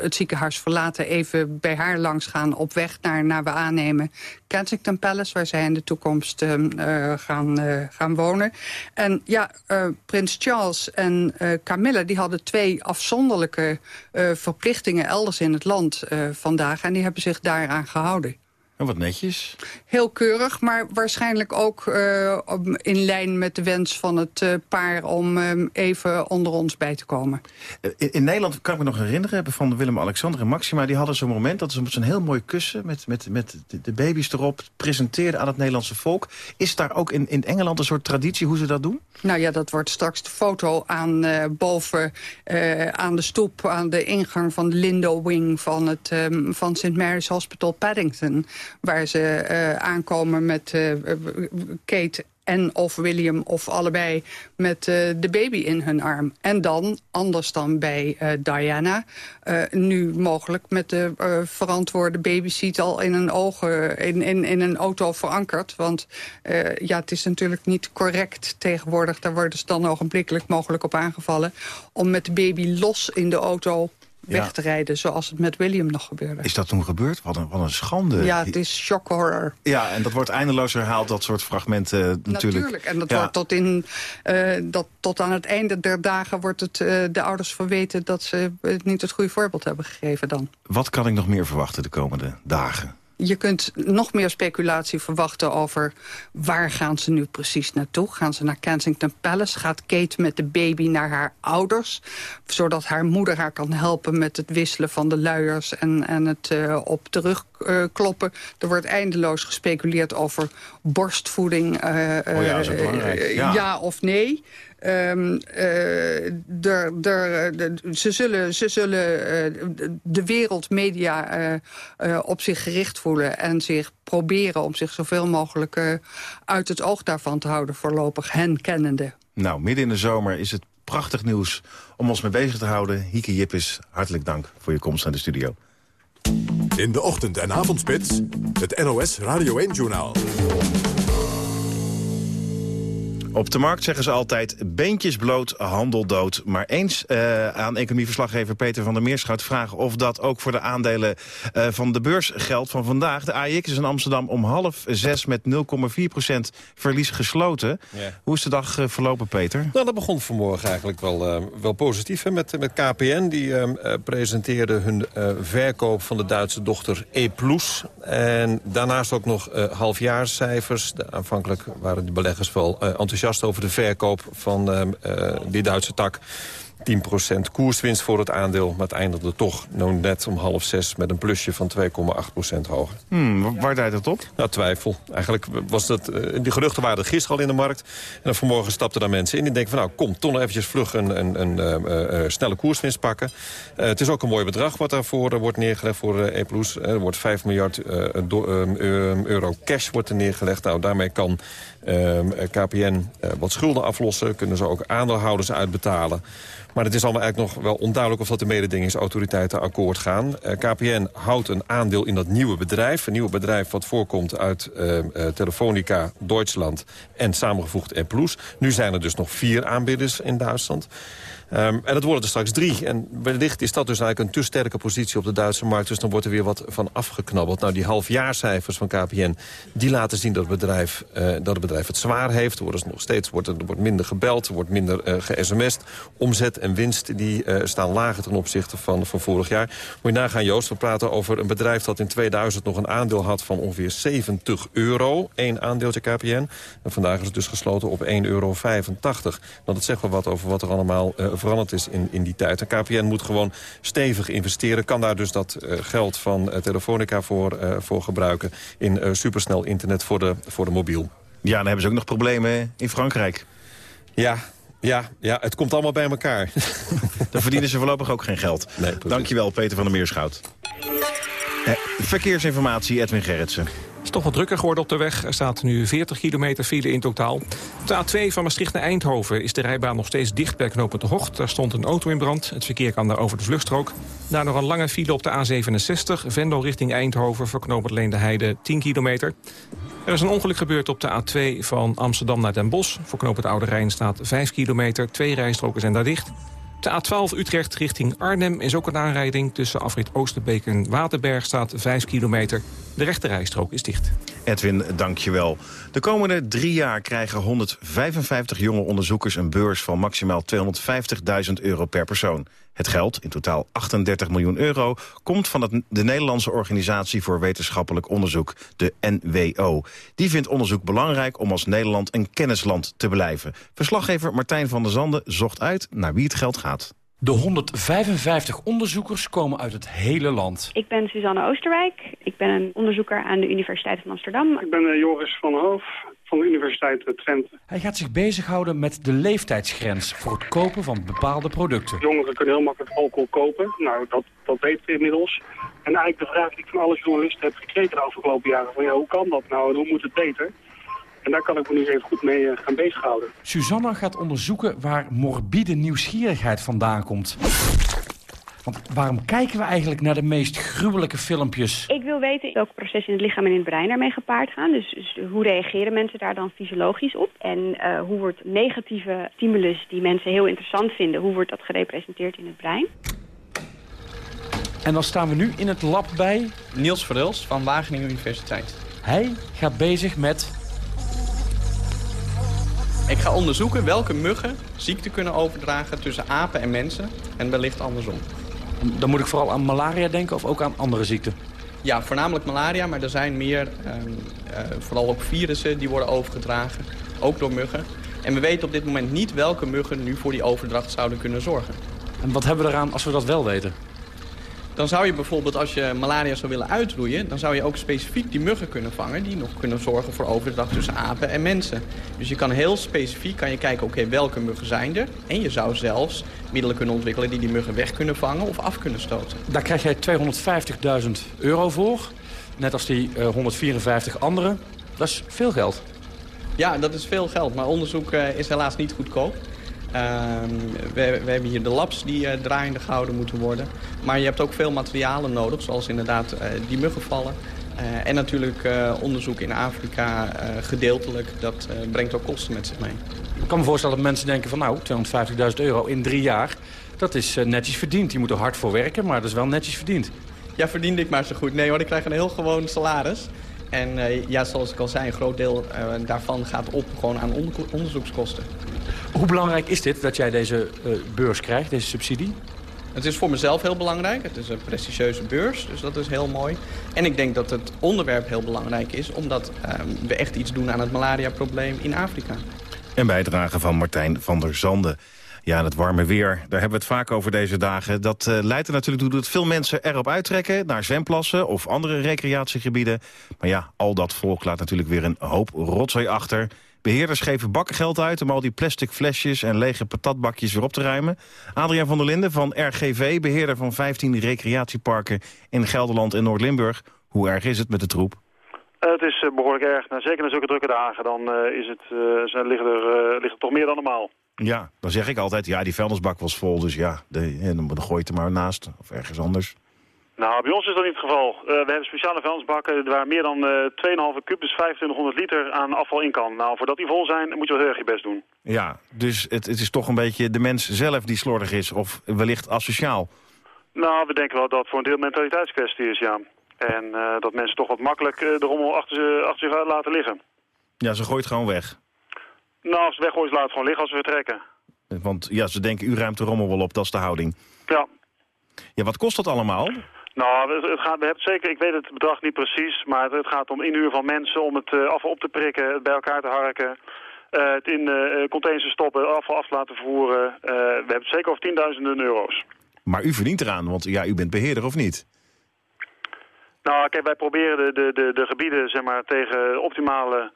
het ziekenhuis verlaten... even bij haar langs gaan op weg naar, naar we aannemen... Kensington Palace, waar zij in de toekomst eh, eh, gaan, eh, gaan wonen. En ja, eh, prins Charles en Camilla die hadden twee afzonderlijke verplichtingen elders in het land vandaag. En die hebben zich daaraan gehouden. En wat netjes. Heel keurig, maar waarschijnlijk ook eh, in lijn met de wens van het eh, paar... om eh, even onder ons bij te komen. Eh, In, in Nederland kan ik me nog herinneren van Willem-Alexander en Maxima. Die hadden zo'n moment dat ze met zo'n heel mooi kussen met, met, met de, de baby's erop presenteerden aan het Nederlandse volk. Is daar ook in, in Engeland een soort traditie hoe ze dat doen? Nou ja, dat wordt straks de foto aan boven aan de stoep... aan de ingang van de Lindo Wing van, het, ehm, van St. Mary's Hospital Paddington... waar ze eh, aankomen met eh, Kate en of William of allebei met eh, de baby in hun arm. En dan, anders dan bij Diana, nu mogelijk met de verantwoorde babyseat al in een, ogen, in, in, in een auto verankerd. Want ja, het is natuurlijk niet correct tegenwoordig, daar worden ze dan ogenblikkelijk mogelijk op aangevallen, om met de baby los in de auto weg Ja. te rijden, zoals het met William nog gebeurde. Is dat toen gebeurd? Wat een, wat een schande. Ja, het is shock horror. Ja, en dat wordt eindeloos herhaald, dat soort fragmenten eh, natuurlijk. Natuurlijk. En dat Ja. wordt tot, in, eh, dat, tot aan het einde der dagen wordt het eh, de ouders verweten... dat ze het niet het goede voorbeeld hebben gegeven dan. Wat kan ik nog meer verwachten de komende dagen? Je kunt nog meer speculatie verwachten over waar gaan ze nu precies naartoe. Gaan ze naar Kensington Palace? Gaat Kate met de baby naar haar ouders? Zodat haar moeder haar kan helpen met het wisselen van de luiers en, en het eh, op terugkloppen. er wordt eindeloos gespeculeerd over borstvoeding. eh, Oh ja, is eh, belangrijk. eh, Ja. ja of nee. Ehm, eh, de- ze zullen, ze zullen eh, de wereldmedia eh, eh, op zich gericht voelen... en zich proberen om zich zoveel mogelijk eh, uit het oog daarvan te houden... voorlopig hen kennende. Nou, midden in de zomer is het prachtig nieuws om ons mee bezig te houden. Hieke Jippes, hartelijk dank voor je komst naar de studio. In de ochtend- en avondspits, het NOS Radio 1-journaal. Op de markt zeggen ze altijd beentjes bloot, handel dood. Maar eens eh, aan economieverslaggever Peter van der Meerschout vragen... of dat ook voor de aandelen eh, van de beurs geldt van vandaag. De AIX is in Amsterdam om half zes met 0,4% verlies gesloten. Hoe is de dag eh, verlopen, Peter? Nou, dat begon vanmorgen eigenlijk wel, wel positief hè, met, met KPN. Die presenteerde hun verkoop van de Duitse dochter E+. En daarnaast ook nog halfjaarscijfers. De, aanvankelijk waren de beleggers wel eh, enthousiast over de verkoop van eh, eh, die Duitse tak. 10% koerswinst voor het aandeel. Maar het eindigde toch nou net om half zes met een plusje van 2,8% hoger. Hmm, wa- waar duidt het op? Nou, twijfel. Eigenlijk was dat, eh, die geruchten waren er gisteren al in de markt. En dan vanmorgen stapten daar mensen in. Die denken van nou, kom, toch nog eventjes vlug een, een, een eh, snelle koerswinst pakken. Het is ook een mooi bedrag wat daarvoor wordt neergelegd voor eh, E+. Er wordt 5 miljard eh, do- eh, euro cash wordt er neergelegd. Nou, daarmee kan KPN eh, wat schulden aflossen. Kunnen ze ook aandeelhouders uitbetalen. Maar het is allemaal eigenlijk nog wel onduidelijk of dat de mededingingsautoriteiten akkoord gaan. Eh, KPN houdt een aandeel in dat nieuwe bedrijf. Een nieuw bedrijf wat voorkomt uit eh, eh, Telefonica, Duitsland en samengevoegd en Plus. Nu zijn er dus nog vier aanbieders in Duitsland. Ehm, en dat worden er straks drie. En wellicht is dat dus eigenlijk een te sterke positie op de Duitse markt. Dus dan wordt er weer wat van afgeknabbeld. Nou, die halfjaarcijfers van KPN, die laten zien dat het bedrijf, uh, dat het, bedrijf het zwaar heeft. Er wordt nog steeds wordt, er wordt minder gebeld, er wordt minder uh, ge-sms'd. Omzet en winst die, uh, staan lager ten opzichte van, van vorig jaar. Moet je nagaan, Joost, we praten over een bedrijf dat in 2000 nog een aandeel had van ongeveer 70 euro. Eén aandeeltje KPN. En vandaag is het dus gesloten op 1,85 euro. Nou, dat zegt wel wat over wat er allemaal uh, veranderd is in, in die tijd. En KPN moet gewoon stevig investeren. Kan daar dus dat uh, geld van uh, Telefonica voor, voor gebruiken... in supersnel internet voor de, voor de mobiel. Ja, dan hebben ze ook nog problemen in Frankrijk. Ja, ja, ja, het komt allemaal bij elkaar. Dan verdienen ze voorlopig ook geen geld. Nee, Dankjewel, Peter van der Meerschout. Eh, verkeersinformatie, Edwin Gerritsen. Is toch wat drukker geworden op de weg. Er staat nu 40 kilometer file in totaal. Op de A2 van Maastricht naar Eindhoven is de rijbaan nog steeds dicht bij knooppunt de Hocht. Daar stond een auto in brand. Het verkeer kan daar over de vluchtstrook. Daar nog een lange file op de A67. Venlo richting Eindhoven voor knooppunt Leende Heide 10 kilometer. Er is een ongeluk gebeurd op de A2 van Amsterdam naar Den Bosch. Voor knooppunt Oude Rijn staat 5 kilometer. Twee rijstroken zijn daar dicht. De A12 Utrecht richting Arnhem is ook een aanrijding. Tussen afrit Oosterbeek en Waterberg staat 5 kilometer. De rechterrijstrook is dicht. Edwin, dankjewel. De komende drie jaar krijgen 155 jonge onderzoekers een beurs van maximaal 250.000 euro per persoon. Het geld, in totaal 38 miljoen euro, komt van de Nederlandse Organisatie voor Wetenschappelijk Onderzoek, de NWO. Die vindt onderzoek belangrijk om als Nederland een kennisland te blijven. Verslaggever Martijn van der Zanden zocht uit naar wie het geld gaat. De 155 onderzoekers komen uit het hele land. Ik ben Suzanne Oosterwijk. Ik ben een onderzoeker aan de Universiteit van Amsterdam. Ik ben uh, Joris van Hoof van de Universiteit Twente. Hij gaat zich bezighouden met de leeftijdsgrens voor het kopen van bepaalde producten. Jongeren kunnen heel makkelijk alcohol kopen. Nou, dat, dat weten we inmiddels. En eigenlijk de vraag die ik van alle journalisten heb gekregen de afgelopen jaren... van ja, hoe kan dat nou en hoe moet het beter? En daar kan ik me nu even goed mee gaan bezighouden. Suzanne gaat onderzoeken waar morbide nieuwsgierigheid vandaan komt. Want waarom kijken we eigenlijk naar de meest gruwelijke filmpjes? Ik wil weten welke processen in het lichaam en in het brein daarmee gepaard gaan. Dus, dus hoe reageren mensen daar dan fysiologisch op? En uh, hoe wordt negatieve stimulus die mensen heel interessant vinden... hoe wordt dat gerepresenteerd in het brein? En dan staan we nu in het lab bij... Niels Verhulst van Wageningen Universiteit. Hij gaat bezig met ik ga onderzoeken welke muggen ziekte kunnen overdragen tussen apen en mensen en wellicht andersom. Dan moet ik vooral aan malaria denken of ook aan andere ziekten? Ja, voornamelijk malaria, maar er zijn meer, um, uh, vooral ook virussen die worden overgedragen, ook door muggen. En we weten op dit moment niet welke muggen nu voor die overdracht zouden kunnen zorgen. En wat hebben we eraan als we dat wel weten? Dan zou je bijvoorbeeld, als je malaria zou willen uitroeien... dan zou je ook specifiek die muggen kunnen vangen... die nog kunnen zorgen voor overdracht tussen apen en mensen. Dus je kan heel specifiek kan je kijken, oké, welke muggen zijn er? En je zou zelfs middelen kunnen ontwikkelen... die die muggen weg kunnen vangen of af kunnen stoten. Daar krijg jij 250.000 euro voor. Net als die uh, 154 anderen. Dat is veel geld. Ja, dat is veel geld. Maar onderzoek uh, is helaas niet goedkoop. Uh, we, we, hebben hier de labs die uh, draaiende gehouden moeten worden. Maar je hebt ook veel materialen nodig, zoals inderdaad uh, die muggenvallen. en natuurlijk onderzoek in Afrika gedeeltelijk. Dat brengt ook kosten met zich mee. Ik kan me voorstellen dat mensen denken van nou, 250.000 euro in drie jaar... dat is netjes verdiend. Die moeten hard voor werken, maar dat is wel netjes verdiend. Ja, verdiende ik maar zo goed. Nee hoor, ik krijg een heel gewoon salaris. En ja, zoals ik al zei, een groot deel daarvan gaat op gewoon aan onderzoekskosten. Hoe belangrijk is dit dat jij deze uh, beurs krijgt, deze subsidie? Het is voor mezelf heel belangrijk. Het is een prestigieuze beurs, dus dat is heel mooi. En ik denk dat het onderwerp heel belangrijk is... omdat uh, we echt iets doen aan het malaria-probleem in Afrika. Een bijdrage van Martijn van der Zanden. Ja, en het warme weer, daar hebben we het vaak over deze dagen. Dat uh, leidt er natuurlijk toe dat veel mensen erop uittrekken... naar zwemplassen of andere recreatiegebieden. Maar ja, al dat volk laat natuurlijk weer een hoop rotzooi achter... Beheerders geven bakkengeld uit om al die plastic flesjes en lege patatbakjes weer op te ruimen. Adriaan van der Linden van RGV, beheerder van 15 recreatieparken in Gelderland en Noord-Limburg. Hoe erg is het met de troep? Uh, het is uh, behoorlijk erg. Nou, zeker na zulke drukke dagen, dan uh, is het, zijn, liggen, er, ligt er toch meer dan normaal. Ja, dan zeg ik altijd, ja, die vuilnisbak was vol, dus ja, de, dan, dan gooi je het er maar naast of ergens anders. Nou, bij ons is dat niet het geval. Eh, we hebben speciale vuilnisbakken waar meer dan eh 2,5 kubus 2500 liter aan afval in kan. Nou, voordat die vol zijn, moet je wel heel erg je best doen. Ja, dus het, het is toch een beetje de mens zelf die slordig is, of wellicht asociaal. Nou, we denken wel dat het voor een deel mentaliteitskwestie is, ja. En eh, dat mensen toch wat makkelijk de rommel achter, ze, achter zich laten liggen. Ja, ze gooit gewoon weg. Nou, als ze weggooien, ze laten het gewoon liggen als we vertrekken. Want ja, ze denken, u ruimt de rommel wel op, dat is de houding. Ja. Ja, wat kost dat allemaal? Nou, het, gaat, we hebben zeker, ik weet het bedrag niet precies, maar het gaat om inhuur van mensen om het eh, afval op te prikken, het bij elkaar te harken, eh, het in eh, containers te stoppen, afval af te laten voeren. We hebben het zeker over tienduizenden euro's. Maar u verdient eraan, want ja, u bent beheerder of niet? Nou, kijk, wij proberen de, de, de, de gebieden zeg maar, tegen optimale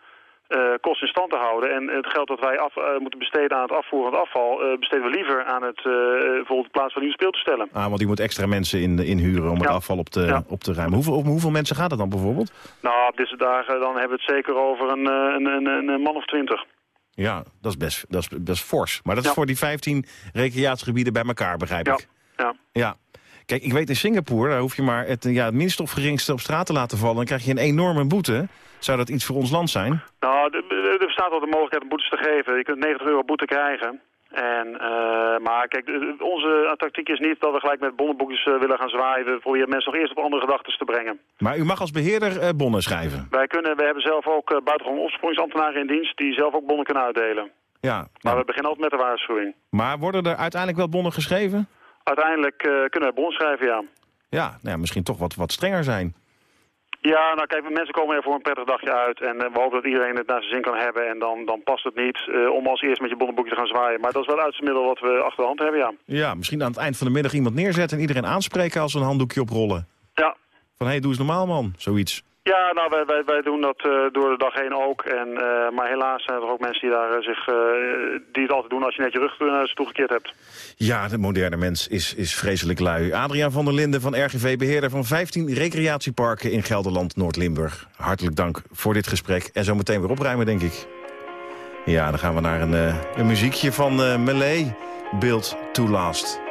eh kosten in stand te houden. En het geld dat wij af, eh, moeten besteden aan het afvoeren van het afval... eh, besteden we liever aan het, bijvoorbeeld in plaats van nieuwe speeltoestellen. Ah, want u moet extra mensen in, inhuren om het afval op te, op te ruimen. Hoeveel, om hoeveel mensen gaat het dan bijvoorbeeld? Nou, op deze dagen dan hebben we het zeker over een, een, een, een, man of twintig. Ja, dat is best, dat is, dat is fors. Maar dat is voor die 15 recreatiegebieden bij elkaar, begrijp ik. Ja. Ja. Kijk, ik weet in Singapore, daar hoef je maar het, ja, het minste of geringste op straat te laten vallen. Dan krijg je een enorme boete. Zou dat iets voor ons land zijn? Nou, er- bestaat wel de mogelijkheid om boetes te geven. Je kunt 90 euro boete krijgen. En, eh, maar kijk, onze tactiek is niet dat we gelijk met bonnenboekjes eh, willen gaan zwaaien. We proberen mensen nog eerst op andere gedachten te brengen. Maar u mag als beheerder eh, bonnen schrijven. Wij, kunnen, we hebben zelf ook uh, buitengewoon opsporingsambtenaren in dienst die zelf ook bonnen kunnen uitdelen. Ja, Maar we beginnen altijd met de waarschuwing. maar worden er uiteindelijk wel bonnen geschreven? Uiteindelijk eh, kunnen we bon schrijven, ja. Ja, nou ja, misschien toch wat, wat strenger zijn. Ja, nou kijk, mensen komen er voor een prettig dagje uit. En eh, we hopen dat iedereen het naar zijn zin kan hebben. En dan, dan past het niet eh, om als eerst met je bonnenboekje te gaan zwaaien. Maar dat is wel het uiterste middel wat we achter de hand hebben, ja. Ja, misschien aan het eind van de middag iemand neerzetten... en iedereen aanspreken als een handdoekje oprollen. Ja. Van, hé, hey, doe eens normaal, man. Zoiets. Ja, nou, wij, wij, wij doen dat eh, door de dag heen ook. En, eh, maar helaas zijn er ook mensen die, daar, eh, zich, die het altijd doen als je net je rug naar toegekeerd hebt. Ja, de moderne mens is, is vreselijk lui. Adriaan van der Linden van RGV, beheerder van 15 recreatieparken in Gelderland, Noord-Limburg. Hartelijk dank voor dit gesprek. En zo meteen weer opruimen, denk ik. Ja, dan gaan we naar een, een muziekje van Melee, Build to Last.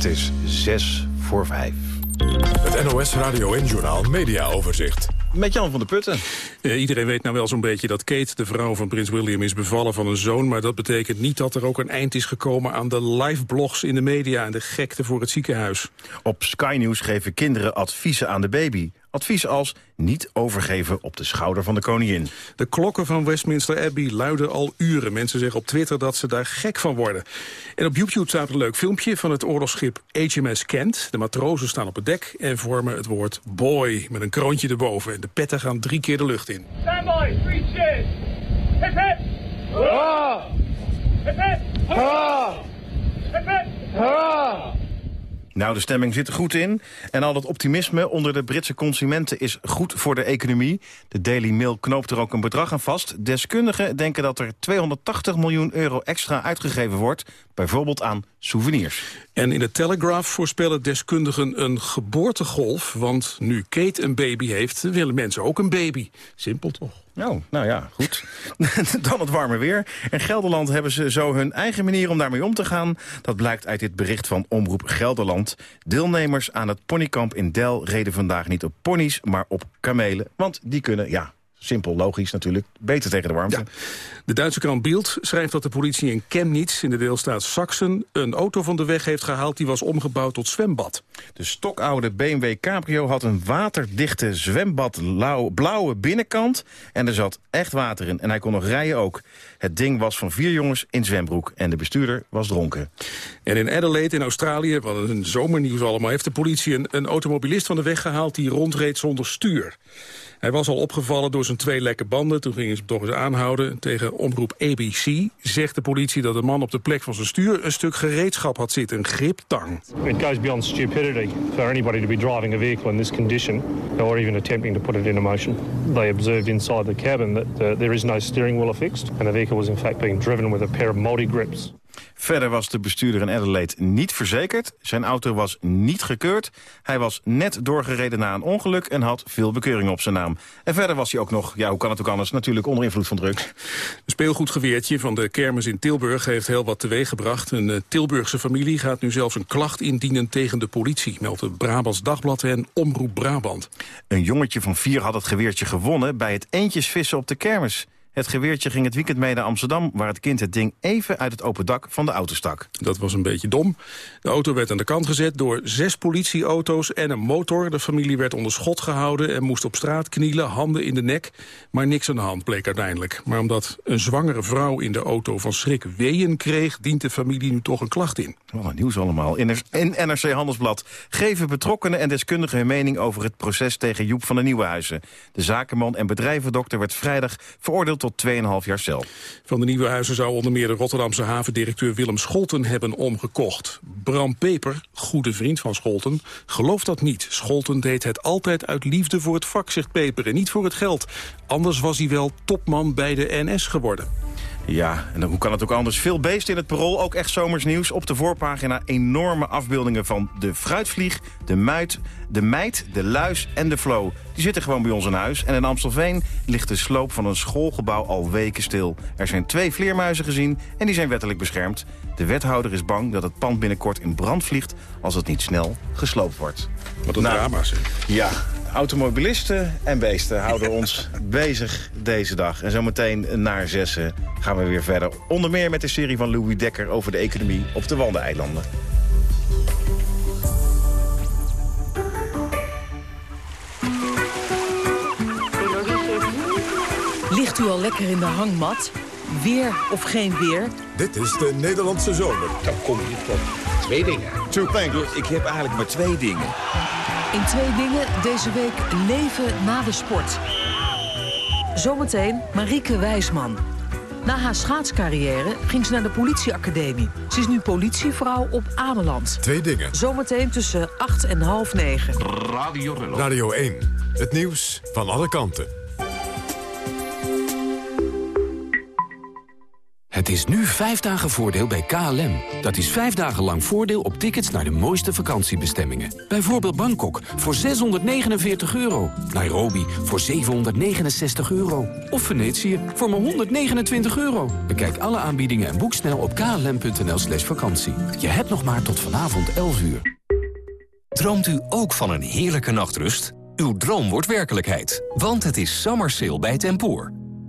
Het is zes voor vijf. Het NOS Radio en Journaal Media Overzicht. Met Jan van der Putten. iedereen weet nou wel zo'n beetje dat Kate, de vrouw van prins William, is bevallen van een zoon. Maar dat betekent niet dat er ook een eind is gekomen aan de live blogs in de media en de gekte voor het ziekenhuis. Op Sky News geven kinderen adviezen aan de baby. Advies als niet overgeven op de schouder van de koningin. De klokken van Westminster Abbey luiden al uren. Mensen zeggen op Twitter dat ze daar gek van worden. En op YouTube staat een leuk filmpje van het oorlogsschip HMS Kent. De matrozen staan op het dek en vormen het woord boy met een kroontje erboven. En de petten gaan drie keer de lucht in. Stand by, three cheers. Hip hip. Hurrah! Hip hip. Hurrah! Hip hip. Hurrah! Nou, de stemming zit er goed in. En al dat optimisme onder de Britse consumenten is goed voor de economie. De Daily Mail knoopt er ook een bedrag aan vast. Deskundigen denken dat er 280 miljoen euro extra uitgegeven wordt... bijvoorbeeld aan souvenirs. En in de Telegraph voorspellen deskundigen een geboortegolf. Want nu Kate een baby heeft, willen mensen ook een baby. Simpel toch? Oh, nou ja, goed. Dan het warme weer. In Gelderland hebben ze zo hun eigen manier om daarmee om te gaan. Dat blijkt uit dit bericht van Omroep Gelderland. Deelnemers aan het ponykamp in Del reden vandaag niet op ponies, maar op kamelen. Want die kunnen, ja, simpel, logisch natuurlijk, beter tegen de warmte. De Duitse krant Bild schrijft dat de politie in Chemnitz in de deelstaat Sachsen een auto van de weg heeft gehaald die was omgebouwd tot zwembad. De stokoude BMW Cabrio had een waterdichte zwembad blauwe binnenkant en er zat echt water in. En hij kon nog rijden ook. Het ding was van vier jongens in zwembroek en de bestuurder was dronken. En in Adelaide in Australië, wat een zomernieuws allemaal, heeft de politie een, een automobilist van de weg gehaald die rondreed zonder stuur. Hij was al opgevallen door zijn twee lekke banden. Toen gingen ze hem toch eens aanhouden. Tegen omroep ABC zegt de politie dat de man op de plek van zijn stuur... een stuk gereedschap had zitten, een griptang. It goes beyond stupidity for anybody to be driving a vehicle in this condition... or even attempting to put it in motion. They observed inside the cabin that uh, there is no steering wheel affixed... and the vehicle was in fact being driven with a pair of multi-grips. Verder was de bestuurder in Adelaide niet verzekerd. Zijn auto was niet gekeurd. Hij was net doorgereden na een ongeluk en had veel bekeuringen op zijn naam. En verder was hij ook nog, ja hoe kan het ook anders, natuurlijk onder invloed van drugs. Een speelgoedgeweertje van de kermis in Tilburg heeft heel wat teweeggebracht. Een uh, Tilburgse familie gaat nu zelfs een klacht indienen tegen de politie, meldt het Brabants Dagblad en Omroep Brabant. Een jongetje van vier had het geweertje gewonnen bij het eentjesvissen op de kermis. Het geweertje ging het weekend mee naar Amsterdam... waar het kind het ding even uit het open dak van de auto stak. Dat was een beetje dom. De auto werd aan de kant gezet door zes politieauto's en een motor. De familie werd onder schot gehouden en moest op straat knielen, handen in de nek. Maar niks aan de hand bleek uiteindelijk. Maar omdat een zwangere vrouw in de auto van schrik weeën kreeg... dient de familie nu toch een klacht in. Wat een nieuws allemaal. In NRC Handelsblad geven betrokkenen en deskundigen hun mening... over het proces tegen Joep van de Nieuwenhuizen. De zakenman en bedrijvendokter werd vrijdag veroordeeld tot 2,5 jaar cel. Van de nieuwe huizen zou onder meer de Rotterdamse havendirecteur Willem Scholten hebben omgekocht. Bram Peper, goede vriend van Scholten, gelooft dat niet. Scholten deed het altijd uit liefde voor het vak, zegt Peper, en niet voor het geld. Anders was hij wel topman bij de NS geworden. Ja, en hoe kan het ook anders? Veel beest in het parool, ook echt zomersnieuws. Op de voorpagina enorme afbeeldingen van de fruitvlieg, de muid, de meid, de luis en de flow. Die zitten gewoon bij ons in huis. En in Amstelveen ligt de sloop van een schoolgebouw al weken stil. Er zijn twee vleermuizen gezien en die zijn wettelijk beschermd. De wethouder is bang dat het pand binnenkort in brand vliegt... als het niet snel gesloopt wordt. Wat een nou, drama, zeg. Ja, automobilisten en beesten houden ons bezig deze dag. En zometeen naar zessen gaan we weer verder. Onder meer met de serie van Louis Dekker over de economie op de Wandeneilanden. U al lekker in de hangmat? Weer of geen weer? Dit is de Nederlandse zomer. Dan kom je tot twee dingen. Two things. Ik heb eigenlijk maar twee dingen. In twee dingen deze week leven na de sport. Zometeen Marieke Wijsman. Na haar schaatscarrière ging ze naar de politieacademie. Ze is nu politievrouw op Ameland. Twee dingen. Zometeen tussen 8 en half 9. Radio Radio 1. Het nieuws van alle kanten. Het is nu vijf dagen voordeel bij KLM. Dat is vijf dagen lang voordeel op tickets naar de mooiste vakantiebestemmingen. Bijvoorbeeld Bangkok voor 649 euro. Nairobi voor 769 euro. Of Venetië voor maar 129 euro. Bekijk alle aanbiedingen en boek snel op klm.nl slash vakantie. Je hebt nog maar tot vanavond 11 uur. Droomt u ook van een heerlijke nachtrust? Uw droom wordt werkelijkheid, want het is summer sale bij Tempoor.